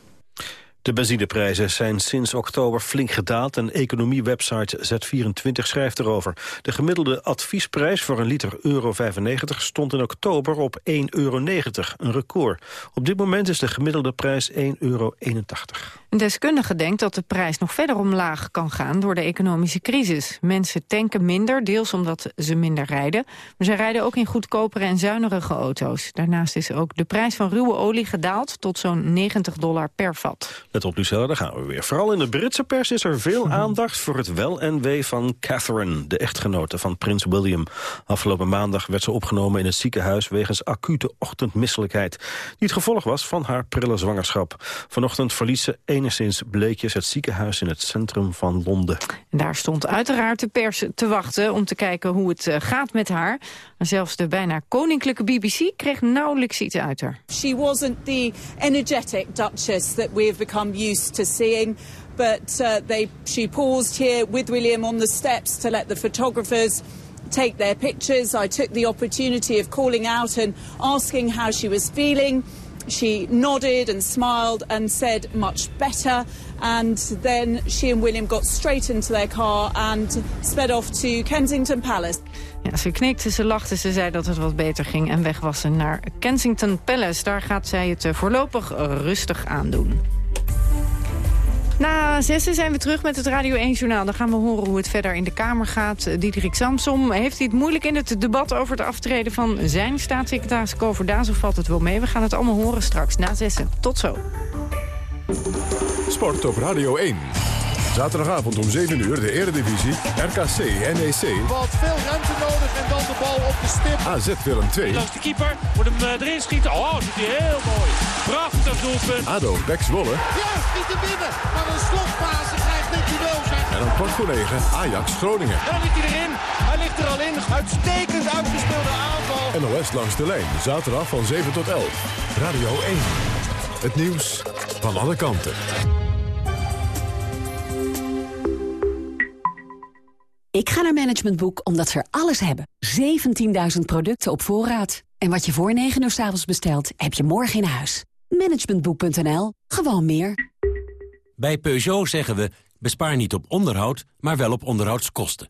Speaker 12: De benzineprijzen zijn sinds oktober flink gedaald... en economiewebsite Z24 schrijft erover. De gemiddelde adviesprijs voor een liter euro 95 stond in oktober op 1,90 euro, een record. Op dit moment is de gemiddelde prijs 1,81 euro.
Speaker 14: Een deskundige denkt dat de prijs nog verder omlaag kan gaan door de economische crisis. Mensen tanken minder, deels omdat ze minder rijden. Maar ze rijden ook in goedkopere en zuinige auto's. Daarnaast is ook de prijs van ruwe olie gedaald tot zo'n 90 dollar per vat.
Speaker 12: Let op Lucella, daar gaan we weer. Vooral in de Britse pers is er veel aandacht voor het wel en wee van Catherine, de echtgenote van prins William. Afgelopen maandag werd ze opgenomen in het ziekenhuis wegens acute ochtendmisselijkheid, die het gevolg was van haar prille zwangerschap. Vanochtend verliet ze enigszins bleekjes het ziekenhuis in het centrum van Londen.
Speaker 14: En daar stond uiteraard de pers te wachten om te kijken hoe het eh, gaat met haar. En zelfs de bijna koninklijke BBC kreeg nauwelijks iets uit haar.
Speaker 47: She wasn't the energetic duchess that we have become used to seeing. But uh, they, she paused here with William on the steps to let the photographers take their pictures. I took the opportunity of calling out and asking how she was feeling. She nodded and smiled and said much better. And then she and William got straight into their car and sped off to Kensington Palace.
Speaker 14: Ja, ze knikte, ze lachte, ze zei dat het wat beter ging... en weg was ze naar Kensington Palace. Daar gaat zij het eh, voorlopig rustig aandoen. Na zessen zijn we terug met het Radio 1-journaal. Dan gaan we horen hoe het verder in de Kamer gaat. Diederik Samsom, heeft hij het moeilijk in het debat over het aftreden van zijn staatssecretaris Koverdaas? Of valt het wel mee? We gaan het allemaal horen straks na zessen. Tot zo.
Speaker 1: Sport op Radio 1. Zaterdagavond om 7 uur de Eredivisie, RKC, NEC.
Speaker 48: Wat veel ruimte nodig en dan de bal op de stip.
Speaker 1: AZ Willem 2.
Speaker 48: Langs de keeper, moet hem uh, erin schieten. Oh, doet hij heel mooi. Prachtig doelpunt.
Speaker 1: ADO, Bex Wolle.
Speaker 48: Ja, schiet er binnen. Maar een slotfase krijgt Nicky Wilson.
Speaker 1: En dan kwart voor 9, Ajax Groningen.
Speaker 48: En dan ligt hij erin. Hij ligt er al in. Uitstekend uitgespeelde aanval.
Speaker 1: NOS langs de lijn, zaterdag van 7 tot 11. Radio 1. Het nieuws van alle kanten.
Speaker 49: Ik ga naar Management Boek omdat ze er alles hebben. 17.000 producten op voorraad. En wat je voor 9 uur s avonds bestelt, heb je morgen in huis. Managementboek.nl. Gewoon meer.
Speaker 50: Bij Peugeot zeggen we, bespaar niet op onderhoud, maar wel op onderhoudskosten.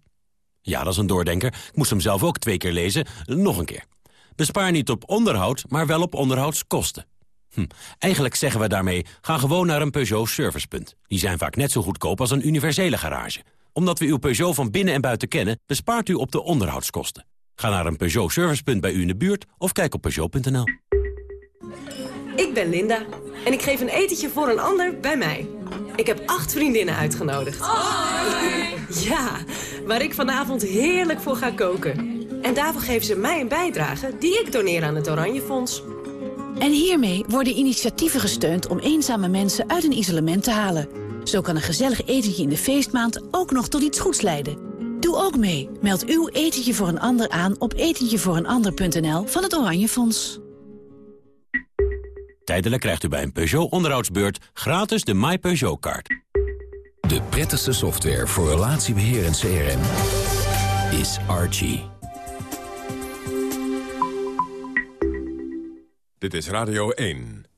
Speaker 50: Ja, dat is een doordenker. Ik moest hem zelf ook twee keer lezen. Nog een keer.
Speaker 5: Bespaar niet op onderhoud, maar wel op onderhoudskosten. Hm, eigenlijk zeggen we daarmee, ga gewoon naar een Peugeot Servicepunt. Die zijn vaak net zo goedkoop als een universele garage. Omdat we uw Peugeot van binnen en buiten kennen, bespaart u op de onderhoudskosten. Ga naar een Peugeot Servicepunt bij u in de buurt of kijk op Peugeot.nl.
Speaker 51: Ik ben Linda en ik geef een etentje voor een ander bij mij. Ik heb acht vriendinnen uitgenodigd. Ja, waar ik vanavond heerlijk voor ga koken. En daarvoor geven ze mij een bijdrage die ik doneer aan het Oranje Fonds.
Speaker 52: En hiermee worden initiatieven gesteund om eenzame mensen uit een isolement te halen. Zo kan een gezellig etentje in de feestmaand ook nog tot iets goeds leiden. Doe ook mee. Meld uw etentje voor een ander aan op etentjevooreenander.nl van het Oranje Fonds.
Speaker 5: Tijdelijk krijgt u bij een Peugeot onderhoudsbeurt gratis de My Peugeot-kaart.
Speaker 53: De prettigste software voor relatiebeheer en CRM is Archie.
Speaker 1: Dit is Radio 1.